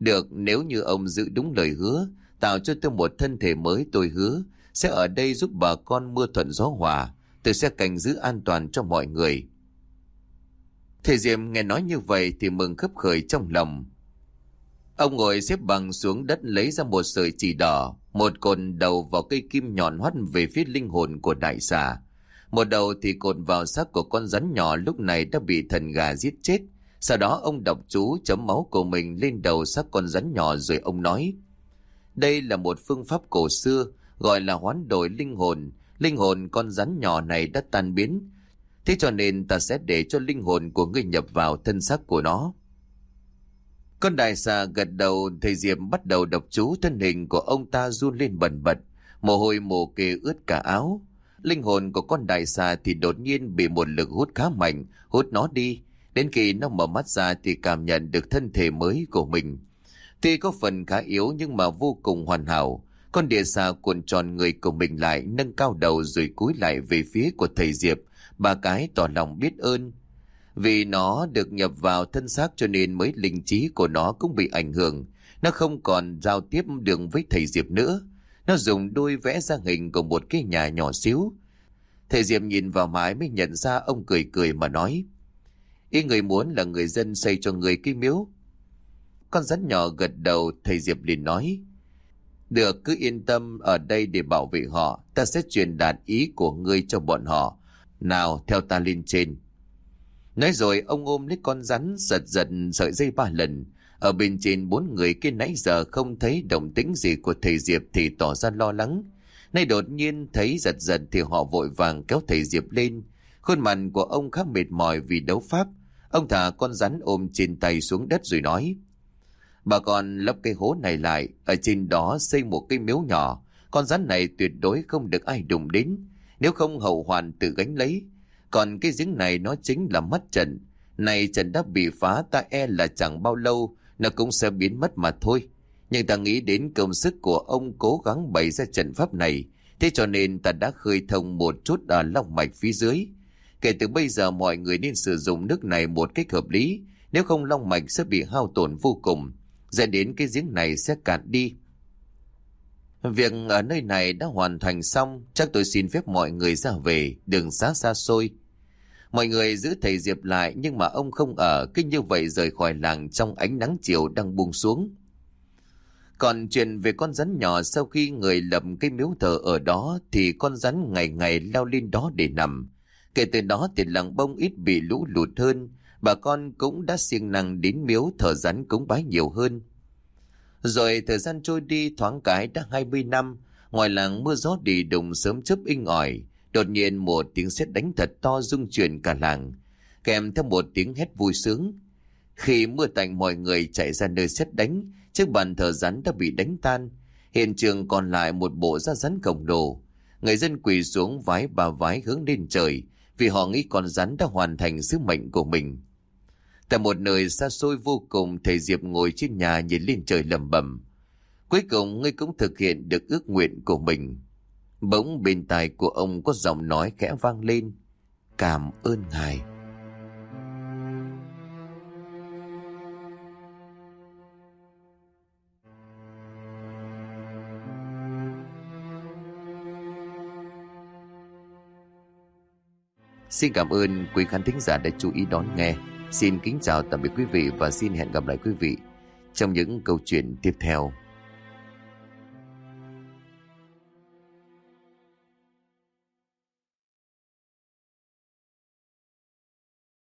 S1: Được, nếu như ông giữ đúng lời hứa, tạo cho tôi một thân thể mới tôi hứa, sẽ ở đây giúp bà con mưa thuận gió hòa, tôi sẽ cảnh giữ an toàn cho mọi người. Thầy Diệm nghe nói như vậy thì mừng khấp khởi trong lòng. Ông ngồi xếp bằng xuống đất lấy ra một sợi chỉ đỏ, một cồn đầu vào cây kim nhọn hoắt về phía linh hồn của đại xà. Một đầu thì cột vào xác của con rắn nhỏ lúc này đã bị thần gà giết chết. Sau đó ông đọc chú chấm máu của mình lên đầu xác con rắn nhỏ rồi ông nói. Đây là một phương pháp cổ xưa gọi là hoán đổi linh hồn. Linh hồn con rắn nhỏ này đã tan biến. Thế cho nên ta sẽ để cho linh hồn của ngươi nhập vào thân xác của nó. Con đại xà gật đầu, thầy Diệp bắt đầu đọc chú thân hình của ông ta run lên bần bật. Mồ hôi mồ kê ướt cả áo. Linh hồn của con đại xà thì đột nhiên bị một lực hút khá mạnh, hút nó đi. Đến khi nó mở mắt ra thì cảm nhận được thân thể mới của mình. Tuy có phần khá yếu nhưng mà vô cùng hoàn hảo. Con địa xà cuộn tròn người của mình lại, nâng cao đầu rồi cúi lại về phía của thầy Diệp. Ba cái tỏ lòng biết ơn. Vì nó được nhập vào thân xác cho nên mới linh trí của nó cũng bị ảnh hưởng. Nó không còn giao tiếp đường với thầy Diệp nữa. Nó dùng đôi vẽ ra hình của một cái nhà nhỏ xíu. Thầy Diệp nhìn vào mái mới nhận ra ông cười cười mà nói. Ý người muốn là người dân xây cho người cái miếu. Con rắn nhỏ gật đầu, thầy Diệp liền nói. Được, cứ yên tâm, ở đây để bảo vệ họ. Ta sẽ truyền đạt ý của ngươi cho bọn họ. Nào, theo ta lên trên. Nói rồi, ông ôm lấy con rắn giật giật sợi dây ba lần. Ở bên trên bốn người kia nãy giờ không thấy động tĩnh gì của thầy Diệp thì tỏ ra lo lắng. Nay đột nhiên thấy giật giật thì họ vội vàng kéo thầy Diệp lên. Khuôn mặt của ông khá mệt mỏi vì đấu pháp. Ông thả con rắn ôm trên tay xuống đất rồi nói. Bà con lấp cây hố này lại, ở trên đó xây một cái miếu nhỏ. Con rắn này tuyệt đối không được ai đụng đến. Nếu không hậu hoàn tự gánh lấy. Còn cái giếng này nó chính là mất trận. Này trận đã bị phá ta e là chẳng bao lâu nó cũng sẽ biến mất mà thôi. Nhưng ta nghĩ đến công sức của ông cố gắng bày ra trận pháp này, thế cho nên ta đã khơi thông một chút ở long mạch phía dưới. Kể từ bây giờ mọi người nên sử dụng nước này một cách hợp lý, nếu không long mạch sẽ bị hao tổn vô cùng, dẫn đến cái giếng này sẽ cạn đi. Việc ở nơi này đã hoàn thành xong, chắc tôi xin phép mọi người ra về, đường xá xa xôi. Mọi người giữ thầy Diệp lại nhưng mà ông không ở, kinh như vậy rời khỏi làng trong ánh nắng chiều đang buông xuống. Còn chuyện về con rắn nhỏ sau khi người lập cái miếu thờ ở đó thì con rắn ngày ngày leo lên đó để nằm. Kể từ đó thì làng bông ít bị lũ lụt hơn, bà con cũng đã siêng năng đến miếu thờ rắn cúng bái nhiều hơn. Rồi thời gian trôi đi thoáng cái đã 20 năm, ngoài làng mưa gió đi đùng sớm chớp inh ỏi, đột nhiên một tiếng sét đánh thật to rung chuyển cả làng, kèm theo một tiếng hét vui sướng. Khi mưa tạnh mọi người chạy ra nơi sét đánh, chiếc bàn thờ rắn đã bị đánh tan, hiện trường còn lại một bộ da rắn khổng lồ. Người dân quỳ xuống vái bà vái hướng lên trời, vì họ nghĩ con rắn đã hoàn thành sứ mệnh của mình. Tại một nơi xa xôi vô cùng, thầy Diệp ngồi trên nhà nhìn lên trời lầm bầm. Cuối cùng ngươi cũng thực hiện được ước nguyện của mình. Bỗng bên tai của ông có giọng nói khẽ vang lên. Cảm ơn ngài. Xin cảm ơn quý khán thính giả đã chú ý đón nghe. Xin kính chào tạm biệt quý vị và xin hẹn gặp lại quý vị trong những câu chuyện tiếp theo.